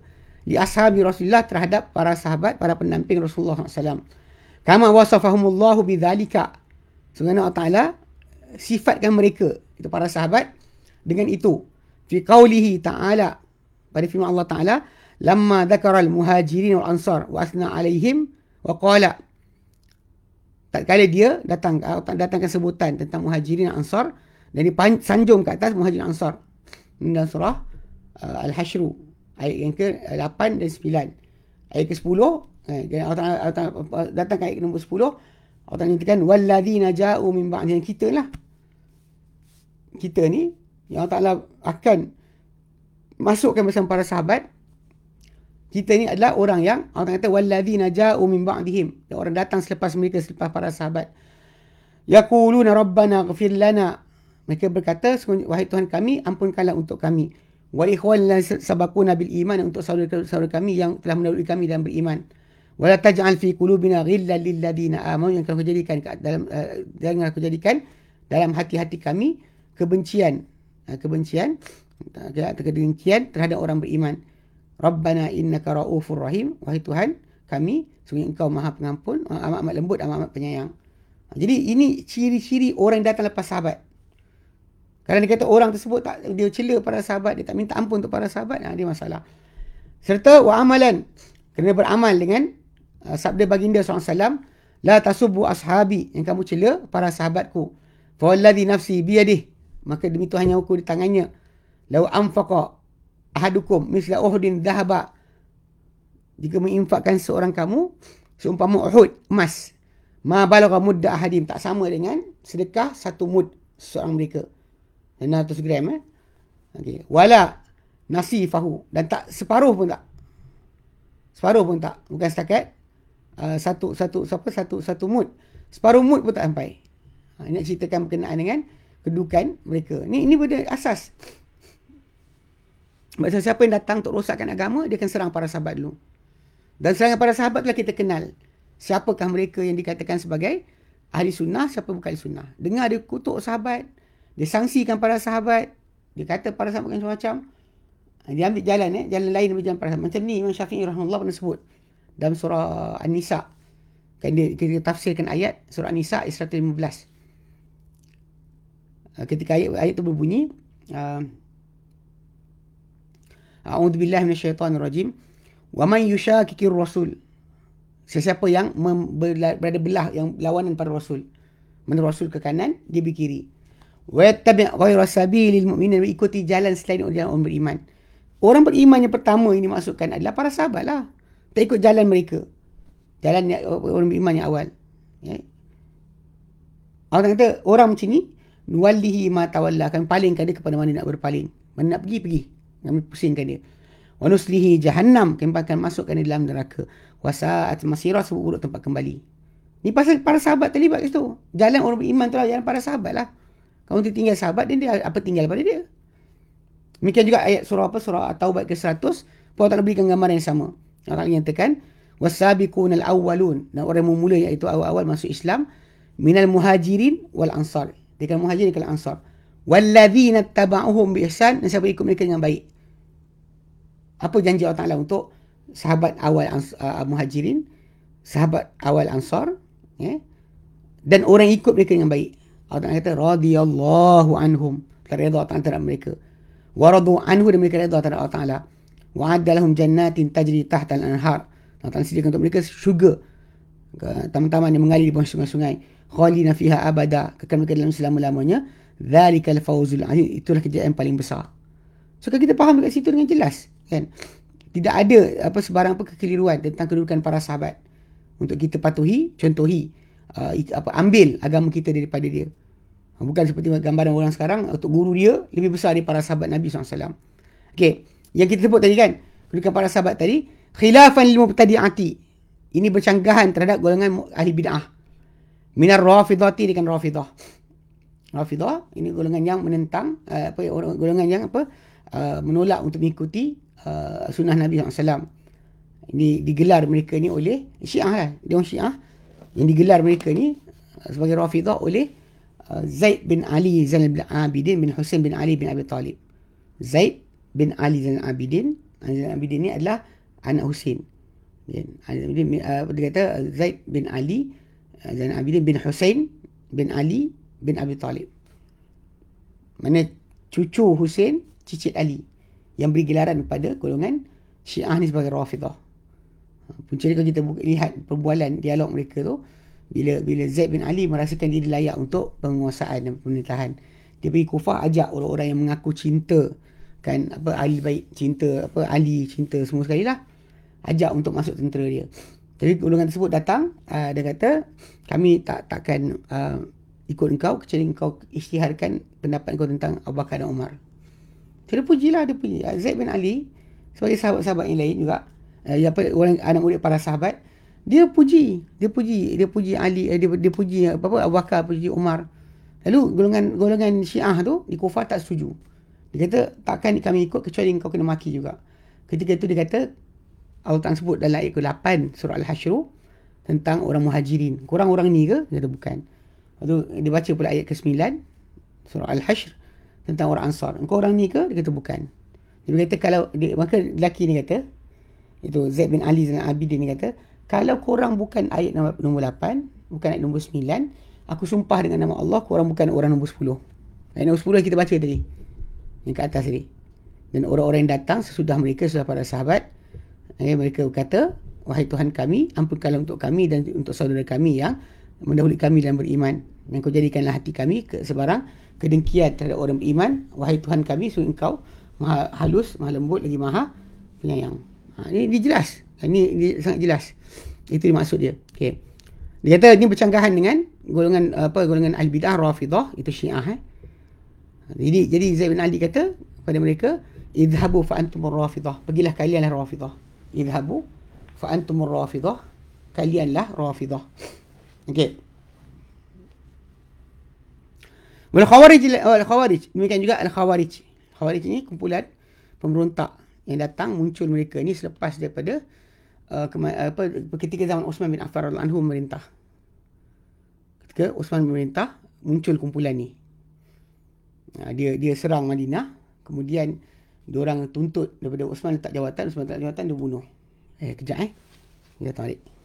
Speaker 1: di ashabi Rasulullah terhadap para sahabat, para pendamping Rasulullah SAW. Kama wasafahumullahu bidzalika. Sebenarnya Allah Ta'ala sifatkan mereka, itu para sahabat, dengan itu. Fi qawlihi ta'ala, pada firman Allah Taala lamma dzakara al muhajirin wal ansar wa asna alaihim wa qala. Tak kala dia datang ah, datangkan sebutan tentang muhajirin dan ansar dan dia sanjung ke atas muhajirin ansar. Ini dalam surah ah, uh, al-hasyr ayat yang ke-8 dan 9 ayat ke-10 eh, Allah Taala datang ayat nombor 10 Allah Taala nyatakan walladzina ja'u min ba'dihim. Kita lah. Kita ni yang Allah Ta'ala akan masukkan bersama para sahabat kita ni adalah orang yang orang kata walladzina ja'u min ba'dihim. Orang datang selepas mereka selepas para sahabat. Yaquluna rabbana ighfir lana. Mereka berkata wahai tuhan kami ampunkanlah untuk kami. Wa ikhwan sabaquna bil iman untuk saudara-saudara kami yang telah mendahului kami dalam beriman. Wala taj'al fi qulubina ghillan lil ladina amanu yang kau jadikan dalam eh, jangan kau aku jadikan dalam hati-hati kami kebencian. Uh, kebencian kebencian terhadap orang beriman. Rabbana innaka raufur rahim. Wahai tuhan kami sungguh engkau maha pengampun amat-amat lembut amat-amat penyayang. Jadi ini ciri-ciri orang yang datang lepas sahabat. Kalau dia kata orang tersebut tak dia cela para sahabat, dia tak minta ampun untuk para sahabat, nah, dia masalah. Serta wa amalan kena beramal dengan uh, sabda baginda SAW la tasubbu ashabi yang kamu cela para sahabatku. Fa wallazi nafsi biyadih maka demi Tuhan yang aku di tangannya law anfaqa ahadukum misla uhudin dhahaba jika menginfakkan seorang kamu seumpama Uhud emas ma balagha mudda ahadim tak sama dengan sedekah satu mud seorang mereka 600 gram eh. Okey. Wala nasi fahu dan tak separuh pun tak. Separuh pun tak. Bukan setakat uh, satu satu siapa satu satu mood. Separuh mood pun tak sampai. Ha, ini nak ceritakan berkenaan dengan kedudukan mereka. Ni ini benda asas. Maksudnya siapa yang datang untuk rosakkan agama, dia akan serang para sahabat dulu. Dan serangan para sahabat telah kita kenal. Siapakah mereka yang dikatakan sebagai ahli sunnah, siapa bukan ahli sunnah. Dengar dia kutuk sahabat, dia sangsikan para sahabat. Dia kata para sahabat kan macam dia ambil jalan eh, jalan lain daripada jalan para sahabat. Macam ni Imam Syafi'i rahimahullah pernah sebut dalam surah An-Nisa. Kan dia, kita tafsirkan ayat surah An-Nisa ayat 115. Uh, ketika ayat ayat itu berbunyi uh, A'udzu billahi minasyaitonir rajim. Wa man yushakikir rasul. Sesiapa yang berada belah yang lawanan pada rasul. Mana rasul ke kanan, dia di kiri wa yattabi' ghayra sabilil mu'minin ikuti jalan selain orang beriman. Orang beriman yang pertama ini masukkan adalah para sahabat lah. Tak ikut jalan mereka. Jalan orang beriman yang awal. Ya. Allah kata orang macam ni nuwallihi ma tawalla akan palingkan dia kepada mana nak berpaling. Mana nak pergi pergi kami pusingkan dia. Wanuslihi jahannam kami akan masukkan dia dalam neraka. Wasaat masirah seburuk tempat kembali. Ni pasal para sahabat terlibat kat situ? Jalan orang beriman tu lah jalan para sahabat lah. Kalau dia tinggal sahabat dia, dia apa tinggal pada dia? Mungkin juga ayat surah apa? Surah taubat ke 100 pun tak berikan gambaran yang sama. Orang yang tekan wasabiqunal awwalun. Dan orang yang mula iaitu awal-awal masuk Islam minal muhajirin wal ansar. Dia kan muhajirin kalau ansar. Walladzina taba'uhum bi ihsan. Dan siapa ikut mereka dengan baik? Apa janji Allah Ta'ala untuk sahabat awal uh, muhajirin, sahabat awal ansar, yeah? dan orang ikut mereka dengan baik. Allah kata radhiyallahu anhum terredha Allah terhadap mereka wa radu anhu dan mereka redha terhadap Allah Taala wa adalahum jannatin tajri tahta al-anhar Allah Taala sediakan untuk mereka syurga taman-taman yang mengalir di bawah sungai-sungai khalina fiha abada kekal mereka dalam selama-lamanya Dzalikal fawzul azim. Itulah kejayaan paling besar. So kalau kita faham dekat situ dengan jelas, kan? Tidak ada apa sebarang apa kekeliruan tentang kedudukan para sahabat untuk kita patuhi, contohi, uh, apa ambil agama kita daripada dia. Bukan seperti gambaran orang sekarang untuk guru dia lebih besar daripada para sahabat Nabi SAW. Okey, yang kita sebut tadi kan, kedudukan para sahabat tadi, khilafan lil mubtadi'ati. Ini bercanggahan terhadap golongan ahli bid'ah. Minar rafidhati dengan rafidah. Rafidah ini golongan yang menentang uh, apa golongan yang apa uh, menolak untuk mengikuti uh, sunnah Nabi SAW. Ini digelar mereka ni oleh Syiah lah. Dia Syiah yang digelar mereka ni uh, sebagai Rafidah oleh uh, Zaid bin Ali Zainal bin Abidin bin Hussein bin Ali bin Abi Talib. Zaid bin Ali Zainal Abidin. Zainal Abidin ni adalah anak Hussein. Dia, uh, dia kata Zaid bin Ali uh, Zainal Abidin bin Hussein bin Ali bin Abi Talib. Mana cucu Hussein, cicit Ali. Yang beri gelaran pada golongan Syiah ni sebagai Rafidah. Punca kalau kita lihat perbualan dialog mereka tu, bila bila Zaid bin Ali merasakan diri layak untuk penguasaan dan pemerintahan. Dia pergi Kufah ajak orang-orang yang mengaku cinta kan apa Ali baik cinta apa Ali cinta semua sekali lah ajak untuk masuk tentera dia. Jadi golongan tersebut datang uh, dia kata kami tak takkan uh, ikut engkau kecuali engkau isytiharkan pendapat engkau tentang Abu Bakar dan Umar. Jadi pujilah dia puji. Zaid bin Ali sebagai sahabat-sahabat yang lain juga uh, apa orang anak murid para sahabat dia puji, dia puji, dia puji Ali, eh, dia, dia puji apa apa Abu Bakar, puji Umar. Lalu golongan golongan Syiah tu di Kufah tak setuju. Dia kata takkan kami ikut kecuali engkau kena maki juga. Ketika itu dia kata Allah Ta'ala sebut dalam ayat ke-8 surah Al-Hashr tentang orang muhajirin. Kurang orang ni ke? Dia kata bukan. Tu dia baca pula ayat ke-9 surah Al-Hashr tentang orang Ansar. Engkau orang ni ke? Dia kata bukan. Dia kata kalau dia, maka lelaki ni kata itu Zaid bin Ali bin Abidin ni kata kalau korang bukan ayat nombor 8, bukan ayat nombor 9, aku sumpah dengan nama Allah korang bukan orang nombor 10. Ayat nombor 10 kita baca tadi. Yang ke atas tadi. Dan orang-orang yang datang sesudah mereka sudah para sahabat, eh, mereka berkata, wahai Tuhan kami, ampunkanlah untuk kami dan untuk saudara kami yang mendahului kami dalam beriman dan kau jadikanlah hati kami ke sebarang kedengkian terhadap orang beriman wahai Tuhan kami sungguh engkau maha halus maha lembut lagi maha penyayang. Ha, ini, ini jelas. Ini, ini sangat jelas. Itu maksud dia. Okey. Dia kata ini bercanggahan dengan golongan apa golongan al-bidah rafidah itu syiah eh. Jadi jadi Zaid bin Ali kata pada mereka idhabu fa antum rafidah pergilah kalianlah rafidah idhabu fa antum rafidah kalianlah rafidah Okey. Wal khawarij wal khawarij demikian juga al khawarij. Khawarij ini kumpulan pemberontak yang datang muncul mereka ni selepas daripada uh, apa ketika zaman Osman bin Affan radhiyallahu anhu memerintah. Ketika Osman memerintah muncul kumpulan ni. Uh, dia dia serang Madinah kemudian dia orang tuntut daripada Osman letak jawatan Osman letak jawatan dia bunuh. Eh kejap eh. Dia tarik.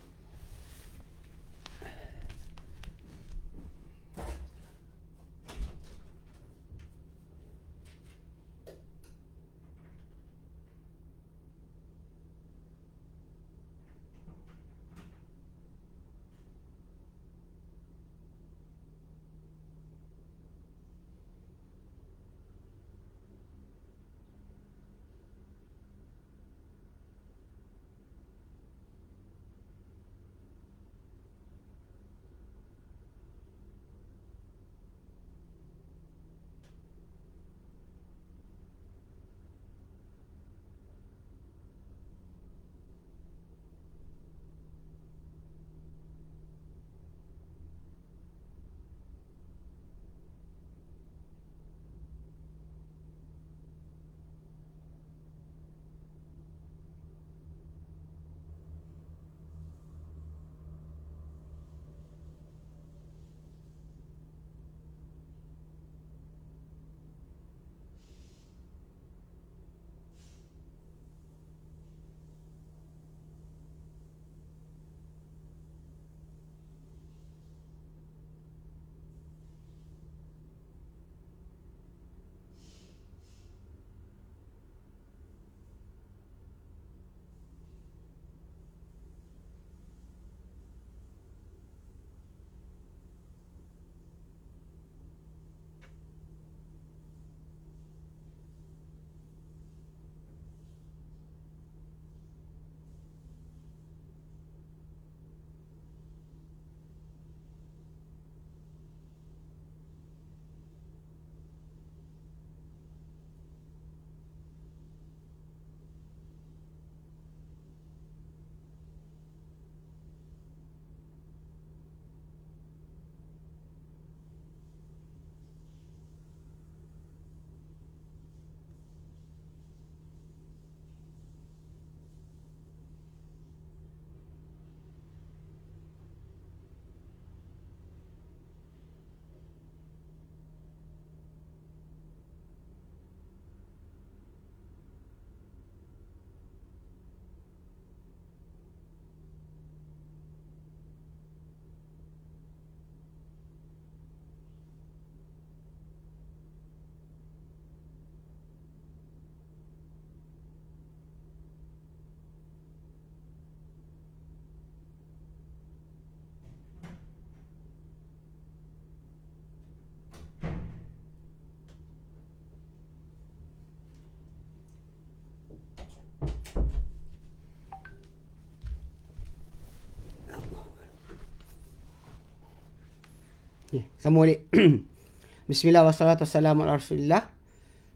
Speaker 1: Okay, sama balik. [clears throat] Bismillah wassalatu wassalamu ala rasulillah.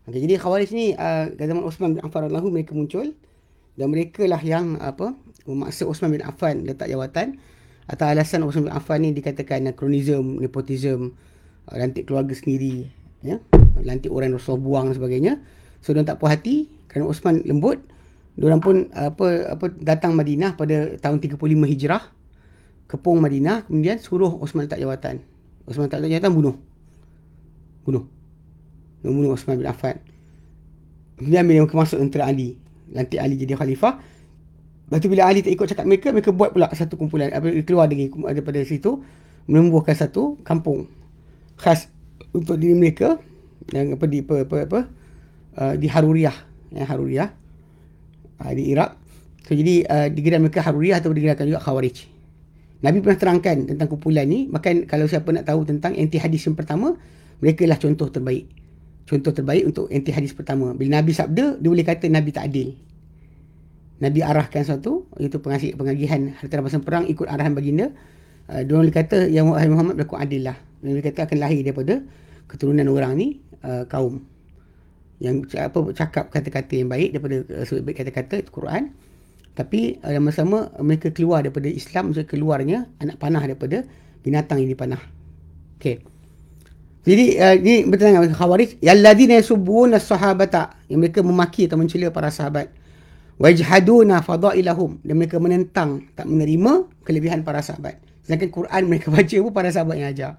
Speaker 1: Okay, jadi Khawarij ni uh, zaman Osman bin Affan radhiyallahu mereka muncul dan mereka lah yang apa memaksa Osman bin Affan letak jawatan atas alasan Osman bin Affan ni dikatakan kronism, nepotism, uh, lantik keluarga sendiri, ya. Lantik orang Rasul buang dan sebagainya. So dia tak puas hati kerana Osman lembut, dia pun apa apa datang Madinah pada tahun 35 Hijrah. Kepung Madinah kemudian suruh Osman letak jawatan. Osman letak jawatan bunuh. Bunuh membunuh Osman bin Affan. Kemudian bila mereka masuk tentera Ali. Lantik Ali jadi khalifah. Lepas tu bila Ali tak ikut cakap mereka, mereka buat pula satu kumpulan. Keluar dari, daripada situ. Menumbuhkan satu kampung. Khas untuk diri mereka. Yang apa di, apa, apa, apa, uh, di Haruriyah. Ya, Haruriyah. Uh, di Iraq. So, jadi uh, digerak mereka Haruriyah atau digerakkan juga Khawarij. Nabi pernah terangkan tentang kumpulan ni. Bahkan kalau siapa nak tahu tentang anti hadis yang pertama, mereka lah contoh terbaik contoh terbaik untuk anti hadis pertama. Bila Nabi sabda, dia boleh kata Nabi tak adil. Nabi arahkan sesuatu, iaitu pengasih pengagihan harta rampasan perang ikut arahan baginda. Uh, dia boleh kata yang Muhammad berlaku adil lah. Boleh kata akan lahir daripada keturunan orang ni, uh, kaum. Yang apa cakap kata-kata yang baik daripada uh, baik kata-kata Quran. Tapi uh, yang sama mereka keluar daripada Islam, mereka keluarnya anak panah daripada binatang yang dipanah. Okay. Jadi uh, ini bertentangan dengan khawarij yalladina yasubbuna as-sahabata yang mereka memaki atau mencela para sahabat wajhaduna fadailahum dan mereka menentang tak menerima kelebihan para sahabat. Sedangkan Quran [laughs] mereka baca pun para sahabat yang ajar.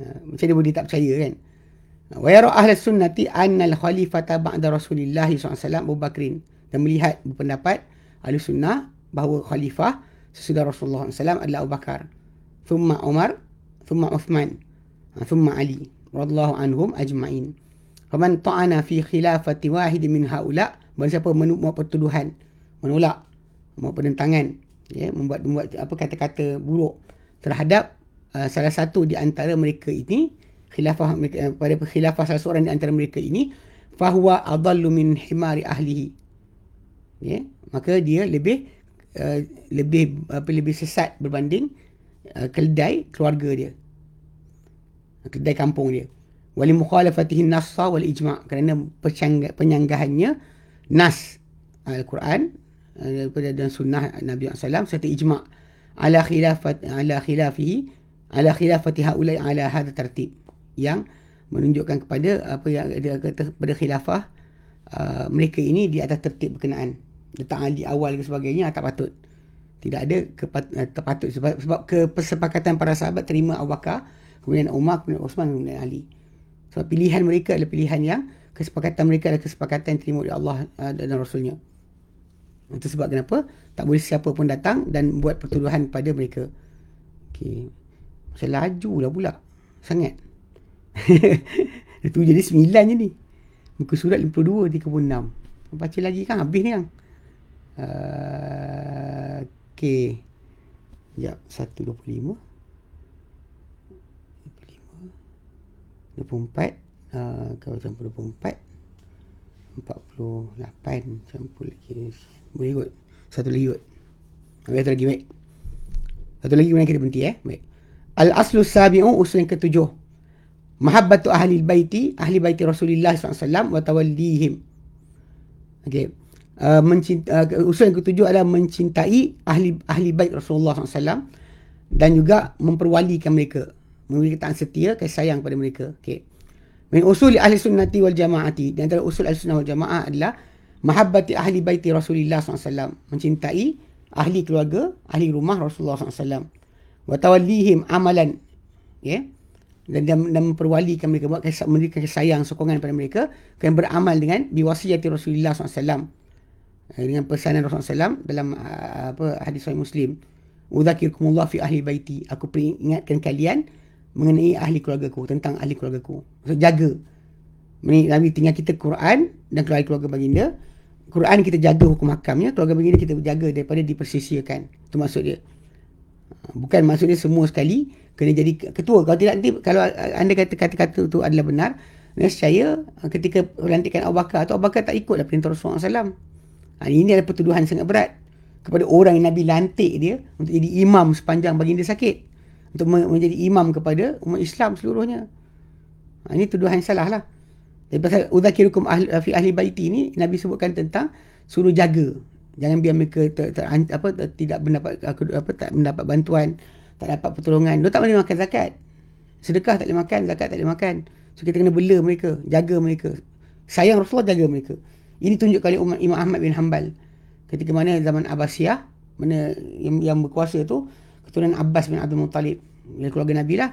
Speaker 1: Uh, macam dia boleh tak percaya kan? Wa yara ahli sunnati anna al-khalifata ba'da Rasulillah SAW Abu Bakrin dan melihat berpendapat Ahli Sunnah bahawa khalifah sesudah Rasulullah SAW adalah Abu Bakar. Thumma Umar, Thumma Uthman, ha, Thumma Ali. Radulahu anhum ajma'in. Faman ta'ana fi khilafati wahid min haula Bagi siapa membuat pertuduhan. Menolak. Membuat penentangan. Ya, membuat membuat apa kata-kata buruk. Terhadap uh, salah satu di antara mereka ini. Khilafah mereka, uh, pada khilafah salah seorang di antara mereka ini. Fahuwa adallu min himari ahlihi. Ya. Yeah. Maka dia lebih uh, Lebih apa lebih sesat berbanding uh, Keledai keluarga dia. Kedai kampung dia. Wali mukhalafatihi nassa wal ijma' kerana penyanggahannya nas al-Quran eh, daripada dan sunnah Nabi SAW serta ijma' ala khilafat ala khilafihi ala khilafati haulai ala hadha tertib yang menunjukkan kepada apa yang dia kata pada khilafah uh, mereka ini di atas tertib berkenaan letak di awal ke sebagainya tak patut tidak ada kepat, uh, terpatut sebab, sebab kesepakatan para sahabat terima Abu Bakar kemudian Umar, kemudian Osman, kemudian Ali. Sebab pilihan mereka adalah pilihan yang kesepakatan mereka adalah kesepakatan yang terima oleh Allah uh, dan Rasulnya. Itu sebab kenapa tak boleh siapa pun datang dan buat pertuduhan pada mereka. Okey. Macam laju lah pula. Sangat. [laughs] Itu jadi sembilan je ni. Muka surat 52, 36. Baca lagi kan habis ni kan. Uh, Okey. Sekejap. 125. 24 uh, kalau campur 24 48 campur lagi. Boleh kot satu lagi kot Ambil satu lagi baik. Satu lagi mana kita berhenti eh? Baik. Al aslu sabi'u usul yang ketujuh. Mahabbatu ahli baiti ahli baiti rasulillah SAW wa tawallihim. Okay. Uh, mencinta, uh, usul yang ketujuh adalah mencintai ahli ahli bait Rasulullah SAW dan juga memperwalikan mereka memberi taat setia kasih sayang pada mereka. Okey. Min usul ahli sunnati wal jamaati dan antara usul ahli sunnah wal jamaah adalah mahabbati ahli baiti Rasulullah SAW mencintai ahli keluarga ahli rumah Rasulullah SAW wa tawallihim amalan yeah? dan, dan, dan memperwalikan mereka buat kasih, memberikan kasih sayang sokongan pada mereka yang beramal dengan biwasiyati Rasulullah SAW eh, dengan pesanan Rasulullah SAW dalam uh, apa hadis sahih Muslim. Udzakirukumullah fi ahli baiti. Aku peringatkan kalian mengenai ahli keluarga ku tentang ahli keluarga ku so jaga Nabi tinggal kita Quran dan keluarga keluarga baginda. Quran kita jaga hukum hakamnya keluarga baginda kita jaga daripada dipersisiakan. Itu maksud dia. Bukan maksud dia semua sekali kena jadi ketua. Kalau tidak nanti kalau anda kata kata-kata itu adalah benar saya ketika pelantikan Abu Bakar atau Abu Bakar tak ikutlah perintah Rasulullah SAW ha, ini adalah pertuduhan sangat berat kepada orang yang Nabi lantik dia untuk jadi imam sepanjang baginda sakit untuk menjadi imam kepada umat Islam seluruhnya. Ha, ini tuduhan salah lah. Jadi pasal udhakirukum ahli, fi ahli baiti ni Nabi sebutkan tentang suruh jaga. Jangan biar mereka ter, ter, apa, ter, tidak mendapat apa, tak mendapat bantuan, tak dapat pertolongan. Dia tak boleh makan zakat. Sedekah tak boleh makan, zakat tak boleh makan. So kita kena bela mereka, jaga mereka. Sayang Rasulullah jaga mereka. Ini tunjuk kali umat Imam Ahmad bin Hanbal. Ketika mana zaman Abbasiyah, mana yang, yang berkuasa tu, keturunan Abbas bin Abdul Muttalib. Dari keluarga Nabi lah.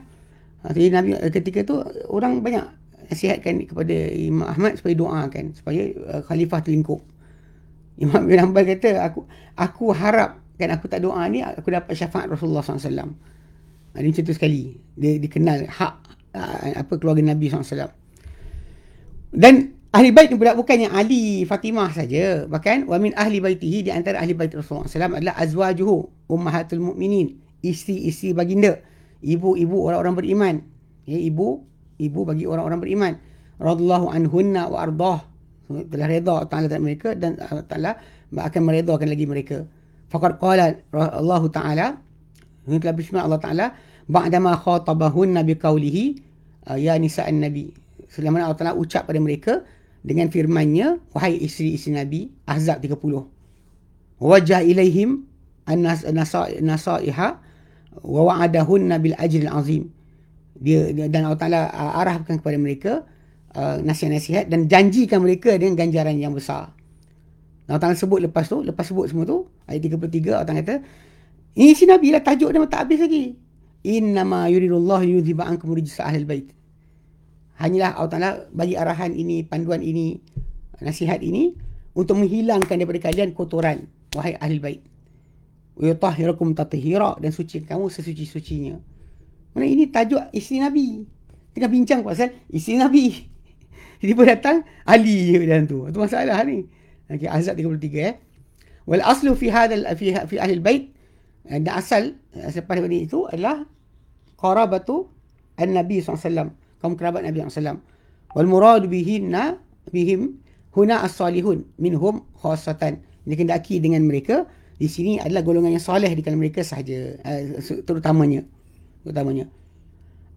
Speaker 1: Ha, jadi Nabi eh, ketika tu orang banyak nasihatkan kepada Imam Ahmad supaya doakan supaya uh, khalifah terlingkup. Imam bin Hanbal kata aku aku harap kan aku tak doa ni aku dapat syafaat Rasulullah SAW. Ha, ini cerita sekali. Dia dikenal hak uh, apa keluarga Nabi SAW. Dan ahli bait ni pula bukannya Ali Fatimah saja. Bahkan wa min ahli baitihi di antara ahli bait Rasulullah SAW adalah azwajuhu ummahatul mukminin, isteri-isteri baginda ibu-ibu orang-orang beriman. Ya, ibu, ibu bagi orang-orang beriman. Radallahu anhunna wa ardah. Telah reda Ta'ala terhadap mereka dan Allah Ta'ala akan meredakan lagi mereka. Faqad qala Allah Ta'ala ini telah bismillah Allah Ta'ala ba'dama khatabahunna biqaulihi ya nisa'an nabi. Selama Allah Ta'ala ucap pada mereka dengan firmannya wahai isteri-isteri Nabi Ahzab 30. Wajah ilaihim an-nasaiha wa wa'adahunna bil ajril azim dia, dia dan Allah Taala uh, arahkan kepada mereka uh, nasihat-nasihat dan janjikan mereka dengan ganjaran yang besar. Allah Taala sebut lepas tu, lepas sebut semua tu, ayat 33 Allah Taala kata, ini si Nabi lah tajuk dia tak habis lagi. Inna ma yuridullahu yudhiba ankum rijsa ahlil bait. Hanyalah Allah Taala bagi arahan ini, panduan ini, nasihat ini untuk menghilangkan daripada kalian kotoran wahai ahli wa yutahhirukum tathira dan suci kamu sesuci-sucinya. Mana ini tajuk isteri Nabi. Tengah bincang pasal isteri Nabi. [laughs] Pun datang Ali je dalam tu. Itu masalah ni. Okey Azab 33 eh. Fi hadal fi fi ahli bait dan asal selepas daripada itu adalah qarabatu an-nabi SAW kaum kerabat Nabi SAW wal murad bihinna bihim huna as-salihun minhum khassatan dikendaki dengan mereka. Di sini adalah golongan yang soleh di kalangan mereka sahaja uh, terutamanya. Terutamanya.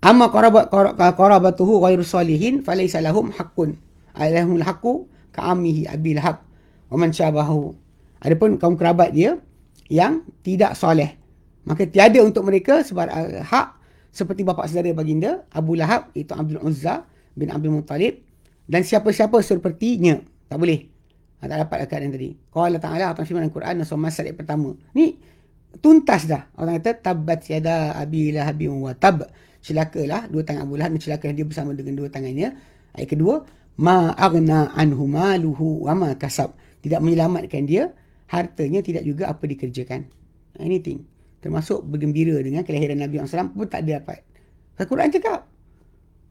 Speaker 1: Amma qarabat qarabatuhu ghairu salihin falaysa lahum haqqun. Alahumul haqqu ka'amihi abil haq wa man syabahu. Adapun kaum kerabat dia yang tidak soleh maka tiada untuk mereka sebab uh, hak seperti bapa saudara baginda Abu Lahab itu Abdul Uzza bin Abdul Muttalib dan siapa-siapa sepertinya tak boleh Ha, tak dapat akad yang tadi. Qala ta'ala atau firman Al-Quran so masal pertama. Ni tuntas dah. Orang kata tabat yada abi lahabi wa tab. Celakalah dua tangan Abu Lahab celaka dia bersama dengan dua tangannya. Ayat kedua, ma aghna anhu maluhu wa ma kasab. Tidak menyelamatkan dia, hartanya tidak juga apa dikerjakan. Anything termasuk bergembira dengan kelahiran Nabi SAW pun tak ada dapat. Al-Quran cakap.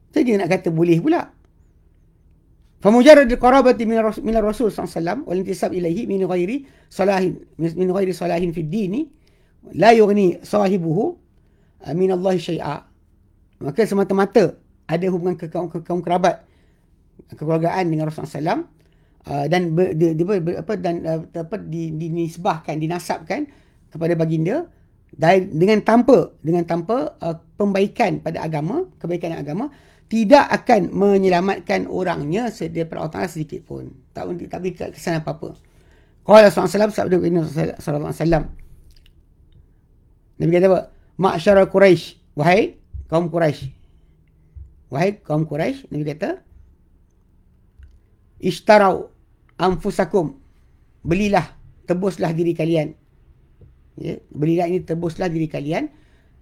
Speaker 1: Saya nak kata boleh pula. Famujarrad qarabati min ar-rasul sallallahu alaihi wasallam ilaihi min ghairi salahin min ghairi salahin fi dini la yughni sahibuhu eh, min Allah syai'a. Maka semata-mata ada hubungan ke kaum, ke kaum kerabat kekeluargaan dengan Rasulullah SAW eh, dan ber, di, di, ber, apa dan eh, apa di, dinisbahkan dinasabkan kepada baginda dengan tanpa dengan tanpa uh, pembaikan pada agama kebaikan agama tidak akan menyelamatkan orangnya daripada Allah Ta'ala sedikit pun. Tak, tak beri kesan apa-apa. Qala SAW sabda Nabi sallallahu alaihi wasallam. Nabi kata apa? Ma'syara Quraisy, wahai kaum Quraisy. Wahai kaum Quraisy, Nabi kata Ishtarau anfusakum. Belilah, tebuslah diri kalian. Ya, belilah ini tebuslah diri kalian.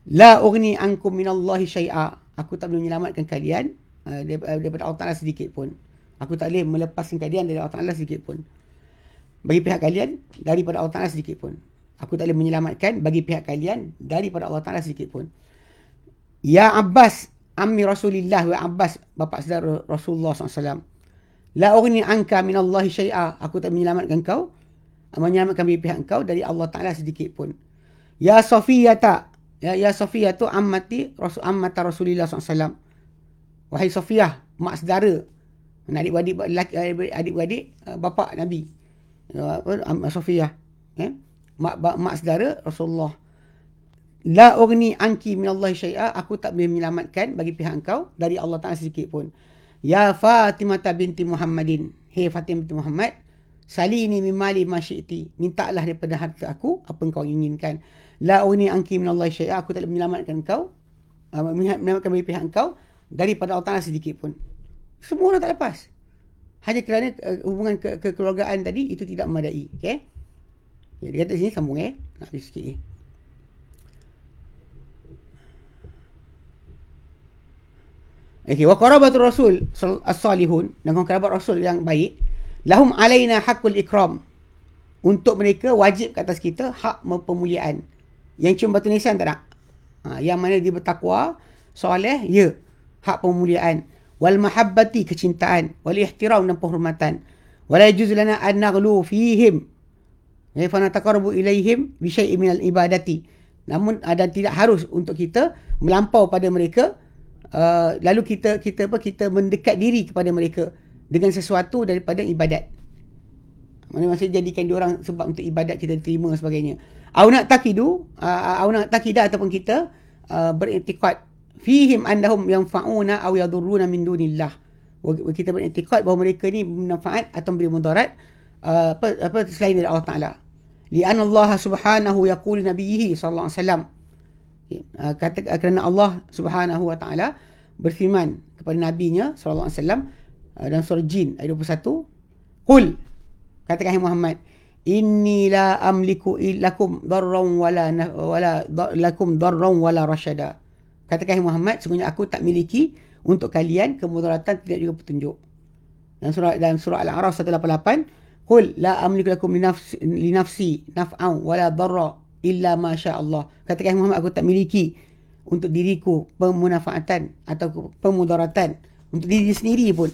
Speaker 1: La ugni ankum minallahi syai'a aku tak boleh menyelamatkan kalian uh, daripada Allah Ta'ala sedikit pun. Aku tak boleh melepaskan kalian dari Allah Ta'ala sedikit pun. Bagi pihak kalian, daripada Allah Ta'ala sedikit pun. Aku tak boleh menyelamatkan bagi pihak kalian daripada Allah Ta'ala sedikit pun. Ya Abbas, Ammi Rasulullah wa Abbas, bapa saudara Rasulullah SAW. La ugni anka min Allah syai'a. Aku tak menyelamatkan kau. Menyelamatkan bagi pihak kau dari Allah Ta'ala sedikit pun. Ya Sofiyata, Ya, ya Sofiyah tu ammati Rasul ammata Rasulullah SAW. Wahai Sofiyah, mak saudara. Adik-adik adik-adik eh, bapa Nabi. Ya, Sofiyah. Eh? Mak mak saudara Rasulullah. La urni anki min Allah syai'a. Aku tak boleh menyelamatkan bagi pihak engkau dari Allah Ta'ala sedikit pun. Ya Fatimah binti Muhammadin. Hei Fatimah binti Muhammad. Salini min mali masyikti. Mintalah daripada harta aku apa engkau inginkan. La urni anki min Allah syai'a. Aku tak boleh menyelamatkan engkau. Uh, menyelamatkan bagi pihak engkau. Daripada Allah Ta'ala sedikit pun. Semua orang tak lepas. Hanya kerana uh, hubungan ke- kekeluargaan tadi itu tidak memadai. Okay? Ya, dia kata sini sambung eh. Nak habis sikit eh. Okey, wa qarabatul rasul as-salihun dan kerabat rasul yang baik lahum alaina haqqul ikram. Untuk mereka wajib ke atas kita hak pemuliaan. Yang cuma batu nisan tak nak. Ha, yang mana dia bertakwa, soleh, ya. Hak pemuliaan. Wal mahabbati kecintaan, wal ihtiram dan penghormatan. Wala yajuz lana an naghlu fihim. Ya fa nataqarrabu ilaihim bi syai'in minal ibadati. Namun ada tidak harus untuk kita melampau pada mereka uh, lalu kita kita apa kita mendekat diri kepada mereka dengan sesuatu daripada ibadat. Mana masih jadikan dia orang sebab untuk ibadat kita terima sebagainya. Au nak takidu, au nak takidah ataupun kita uh, beriktikad fihim annahum yanfa'una aw yadurruna min dunillah. Kita beriktikad bahawa mereka ni bermanfaat atau memberi mudarat uh, apa apa selain dari Allah Taala. Lian Allah Subhanahu yaqul nabiyhi sallallahu alaihi wasallam kata kerana Allah Subhanahu wa taala berfirman kepada nabinya sallallahu alaihi wasallam dalam surah jin ayat 21 qul katakan Muhammad inni la amliku lakum darran wala wala lakum darran wala rashada. Katakan Muhammad sungguhnya aku tak miliki untuk kalian kemudaratan tidak juga petunjuk. Dalam surah dalam surah al-a'raf 188 qul la amliku lakum li nafsi naf'an wala darra illa masya Allah. Katakan Muhammad aku tak miliki untuk diriku pemunafaatan atau pemudaratan. Untuk diri sendiri pun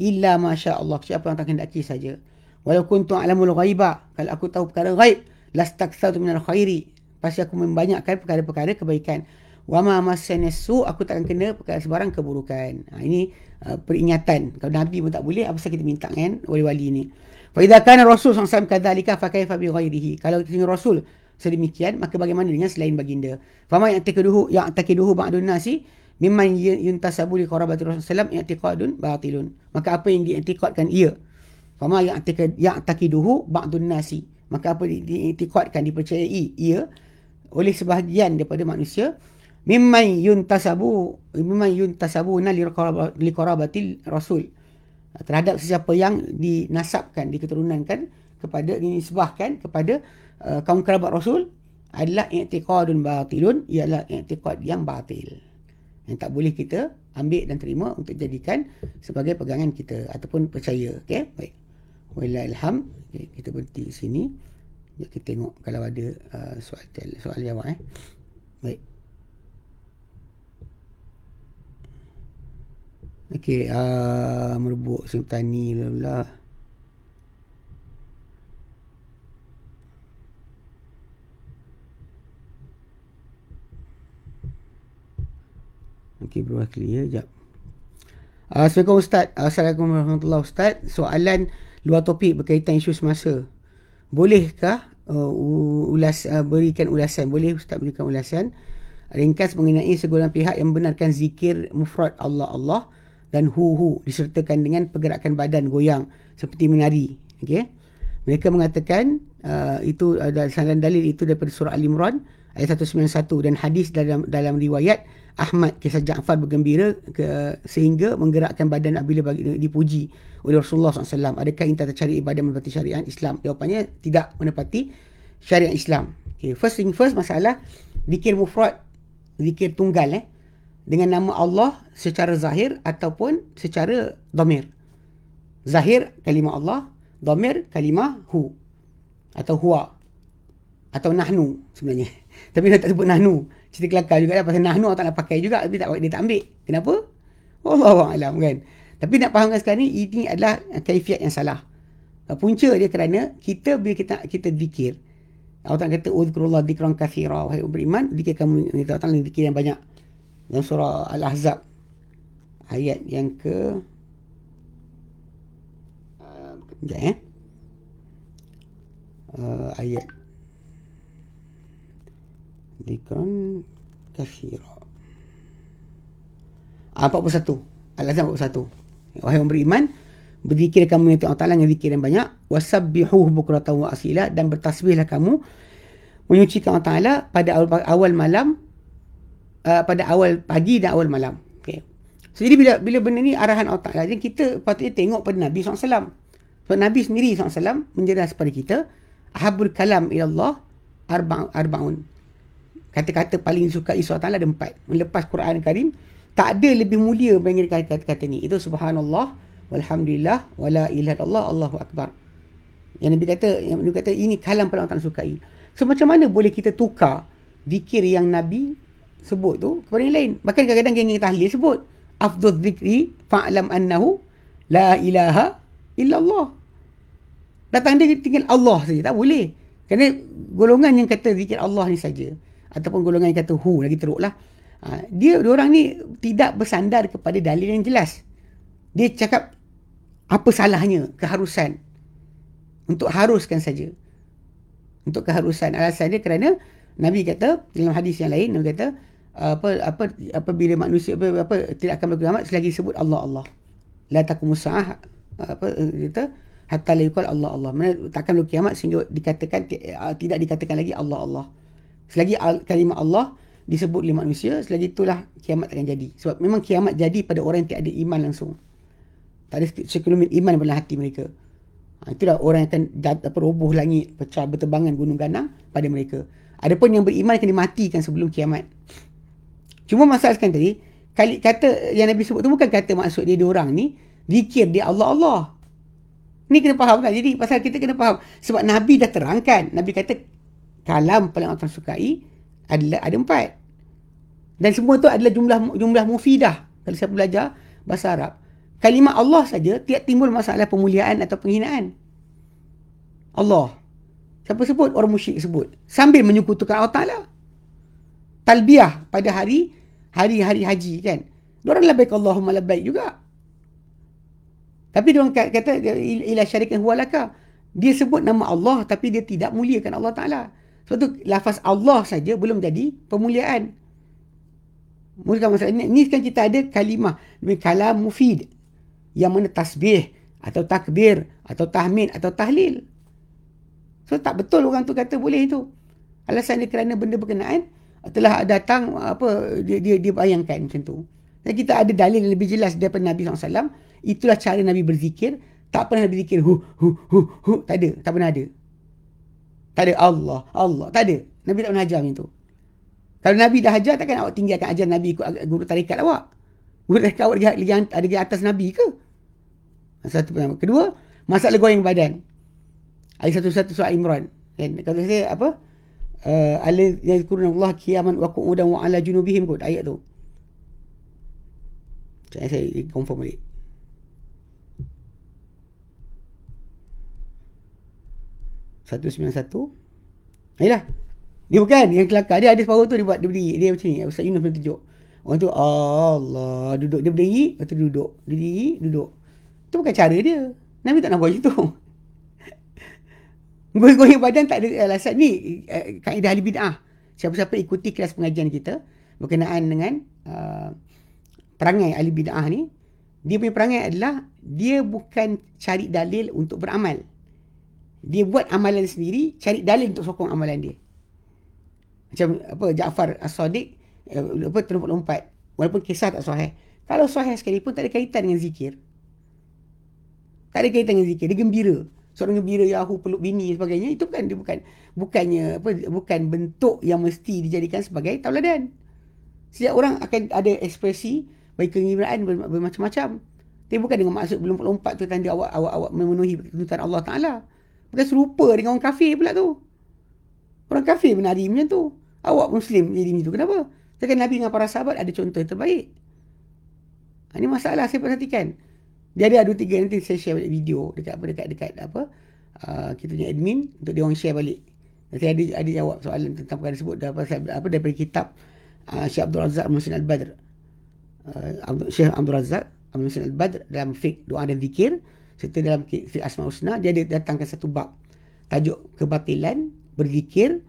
Speaker 1: illa masya Allah siapa yang tak hendaki saja. Walau kuntu alamul ghaiba kalau aku tahu perkara ghaib lastaksatu minal khairi pasti aku membanyakkan perkara-perkara kebaikan. Wa ma masanesu aku takkan kena perkara sebarang keburukan. Ha, ini uh, peringatan. Kalau Nabi pun tak boleh apa kita minta kan wali-wali ni. Fa idza kana Rasul sallallahu alaihi wasallam kadzalika fa kaifa bi ghairihi. Kalau Rasul sedemikian maka bagaimana dengan selain baginda fama yang takiduhu yang takiduhu ba'dun nasi mimman yuntasabu li qarabati rasulullah i'tiqadun batilun. Maka apa yang diiktikadkan ia? Fama yang takid yang takiduhu ba'dun nasi. Maka apa diiktikadkan dipercayai ia oleh sebahagian daripada manusia. Mimman yuntasabu mimman yuntasabuna li qarabati rasul. Terhadap sesiapa yang dinasabkan diketurunankan kepada dinisbahkan kepada Uh, kaum kerabat Rasul adalah i'tiqadun batilun ialah i'tiqad yang batil. Yang tak boleh kita ambil dan terima untuk jadikan sebagai pegangan kita ataupun percaya. Okey? Baik. Wallahilham. Okay, kita berhenti sini. Jom kita tengok kalau ada uh, soal soal jawab eh. Baik. Okey, uh, merebuk sultani lah. Okey, bro clear jap. Uh, Assalamualaikum Ustaz. Assalamualaikum warahmatullahi Ustaz. Soalan luar topik berkaitan isu semasa. Bolehkah uh, ulas uh, berikan ulasan? Boleh Ustaz berikan ulasan? Ringkas mengenai segolongan pihak yang membenarkan zikir mufrad Allah Allah dan hu hu disertakan dengan pergerakan badan goyang seperti menari. Okey. Mereka mengatakan uh, itu ada uh, dalil itu daripada surah Al-Imran ayat 191 dan hadis dalam dalam riwayat Ahmad kisah Ja'far bergembira ke, sehingga menggerakkan badan apabila bagi, dipuji oleh Rasulullah SAW. Adakah kita cari ibadah menepati syariat Islam? Jawapannya tidak menepati syariat Islam. Okay. First thing first masalah zikir mufrad, zikir tunggal eh dengan nama Allah secara zahir ataupun secara domir. Zahir kalimah Allah, domir kalimah hu atau huwa atau nahnu sebenarnya. [laughs] Tapi dia tak sebut nahnu cerita kelakar juga lah pasal Nahnu tak nak pakai juga tapi tak dia tak ambil. Kenapa? Allah alam kan. Tapi nak fahamkan sekarang ni ini adalah kaifiat yang salah. Punca dia kerana kita bila kita kita zikir Allah Ta'ala kata uzkurullah dzikran katsira wahai beriman zikir kamu Allah Ta'ala zikir yang banyak. Dalam surah Al-Ahzab ayat yang ke uh, eh. Uh, ayat Dikran kathira. Ah, 41. Al-Azam 41. Wahai yang beriman, berzikir kamu yang Allah Ta'ala dengan zikir yang banyak. Wasabbihuh bukratan wa asila. Dan bertasbihlah kamu. Menyucikan Allah Ta'ala pada awal, awal malam. Uh, pada awal pagi dan awal malam. Okay. So, jadi bila bila benda ni arahan Allah Ta'ala. Jadi kita patutnya tengok pada Nabi SAW. Sebab Nabi sendiri SAW menjelaskan kepada kita. Ahabul kalam ilallah arba'un. Kata-kata paling suka Isa Ta'ala ada empat. Melepas Quran Karim. Tak ada lebih mulia berbanding kata-kata ni. Itu subhanallah, walhamdulillah, wala ilaha illallah, Allahu akbar. Yang Nabi kata, yang Nabi kata ini kalam paling Allah sukai. So macam mana boleh kita tukar zikir yang Nabi sebut tu kepada yang lain? Bahkan kadang-kadang geng tahlil sebut afdhul zikri fa'lam annahu la ilaha illallah. Datang dia tinggal Allah saja. Tak boleh. Kerana golongan yang kata zikir Allah ni saja ataupun golongan yang kata hu lagi teruk lah Ha, dia orang ni tidak bersandar kepada dalil yang jelas. Dia cakap apa salahnya keharusan untuk haruskan saja. Untuk keharusan alasan dia kerana Nabi kata dalam hadis yang lain Nabi kata apa apa apabila manusia apa, apa tidak akan berkiamat selagi sebut Allah Allah. La taqumus saah apa kata hatta la yuqal Allah Allah. Mana takkan berkiamat sehingga dikatakan tidak dikatakan lagi Allah Allah. Selagi kalimah Allah disebut oleh manusia selagi itulah kiamat akan jadi. Sebab memang kiamat jadi pada orang yang tidak ada iman langsung. Tak ada sekelumit iman dalam hati mereka. Ha, itulah orang yang akan roboh langit pecah berterbangan gunung ganang pada mereka. Adapun yang beriman akan dimatikan sebelum kiamat. Cuma masalah sekarang tadi kali kata yang Nabi sebut tu bukan kata maksud dia orang ni zikir dia Allah Allah. Ni kena faham kan? Jadi pasal kita kena faham. Sebab Nabi dah terangkan. Nabi kata kalam paling orang sukai adalah ada empat. Dan semua tu adalah jumlah jumlah mufidah. Kalau siapa belajar bahasa Arab. Kalimah Allah saja tiap timbul masalah pemuliaan atau penghinaan. Allah. Siapa sebut? Orang musyrik sebut. Sambil menyekutukan Allah Ta'ala. Talbiah pada hari hari-hari haji kan. Diorang labbaik Allahumma labbaik juga. Tapi dia orang kata ila syarikan huwalaka. Dia sebut nama Allah tapi dia tidak muliakan Allah Ta'ala. Sebab tu lafaz Allah saja belum jadi pemuliaan. Mula masalah ini, ini kan kita ada kalimah demi kalam mufid yang mana tasbih atau takbir atau tahmid atau tahlil. So tak betul orang tu kata boleh itu. Alasan dia kerana benda berkenaan telah datang apa dia dia, dia bayangkan macam tu. Dan kita ada dalil yang lebih jelas daripada Nabi SAW. Itulah cara Nabi berzikir. Tak pernah berzikir hu hu hu hu. Tak ada. Tak pernah ada. Tak ada Allah, Allah. Tak ada. Nabi tak pernah ajar macam tu. Kalau Nabi dah ajar, takkan awak tinggalkan ajar Nabi ikut guru tarikat awak. Guru tarikat awak lagi, ada di atas Nabi ke? Satu pertama. Kedua, masalah goyang badan. Ayat satu-satu surah Imran. Kan? Kata saya apa? Uh, Alil yang kurun Allah kiaman wa qu'udan wa ala junubihim kot. Ayat tu. Saya, saya confirm balik. Satu sembilan satu. Ayolah. Dia bukan. Yang kelakar. Dia ada separuh tu dia buat. Dia berdiri. Dia macam ni. Ustaz Yunus pernah tunjuk. Orang tu Allah. Duduk. Dia berdiri. Lepas tu duduk. Dia berdiri. Duduk. Itu bukan cara dia. Nabi tak nak buat tu. [laughs] Goyang-goyang badan tak ada alasan. Ni uh, kaedah ahli bid'ah. Siapa-siapa ikuti kelas pengajian kita. Berkenaan dengan uh, perangai ahli bid'ah ni. Dia punya perangai adalah. Dia bukan cari dalil untuk beramal dia buat amalan sendiri cari dalil untuk sokong amalan dia. Macam apa Jaafar As-Sadiq eh, apa terlompat lompat. Walaupun kisah tak sahih. Kalau sahih sekalipun tak ada kaitan dengan zikir. Tak ada kaitan dengan zikir. Dia gembira. Seorang gembira Yahoo peluk bini sebagainya. Itu bukan dia bukan bukannya apa bukan bentuk yang mesti dijadikan sebagai tauladan. Setiap orang akan ada ekspresi baik kegembiraan bermacam-macam. Tapi bukan dengan maksud belum lompat tu tanda awak awak awak memenuhi tuntutan Allah Taala Bukan serupa dengan orang kafir pula tu. Orang kafir menari macam tu. Awak Muslim jadi macam tu. Kenapa? Sedangkan Nabi dengan para sahabat ada contoh yang terbaik. Ha, ini masalah saya perhatikan. Dia ada dua tiga nanti saya share balik video dekat apa dekat dekat apa uh, kita punya admin untuk dia orang share balik. Nanti ada ada jawab soalan tentang perkara tersebut apa apa daripada kitab uh, Syekh Abdul Razak Muhsin Al-Badr. Uh, Syekh Abdul Razak Muhsin Al-Badr dalam fiqh doa dan zikir serta dalam Asma Husna dia ada datangkan satu bab tajuk kebatilan berzikir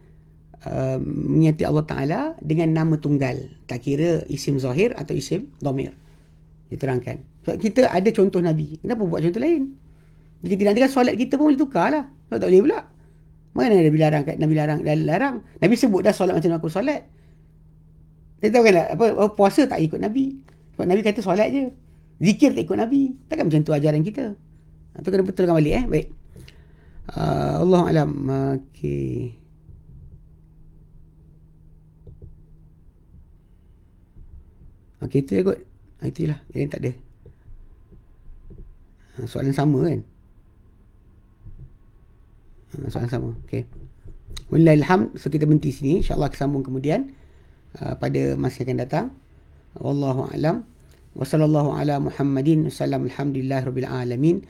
Speaker 1: uh, menyati Allah Ta'ala dengan nama tunggal. Tak kira isim zahir atau isim domir. Diterangkan. Sebab kita ada contoh Nabi. Kenapa buat contoh lain? Jika tidak kan solat kita pun boleh tukar lah. Sebab tak boleh pula. Mana Nabi larang Nabi larang dah larang. Nabi sebut dah solat macam aku solat. Kita tahu kan apa puasa tak ikut Nabi. Sebab Nabi kata solat je. Zikir tak ikut Nabi. Takkan macam tu ajaran kita. Itu kena betulkan balik eh. Baik. Uh, Allah alam. Okey. Okey itu je kot. Ha, itulah. Yang tak ada. Ha, soalan sama kan? Soalan sama. Okey. Wallahilham. So kita berhenti sini. InsyaAllah kita sambung kemudian. Uh, pada masa yang akan datang. Wallahu alam. Wassallallahu ala Muhammadin. Wassalamualhamdulillah rabbil alamin.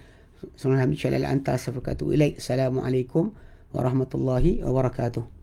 Speaker 1: Assalamualaikum warahmatullahi wabarakatuh.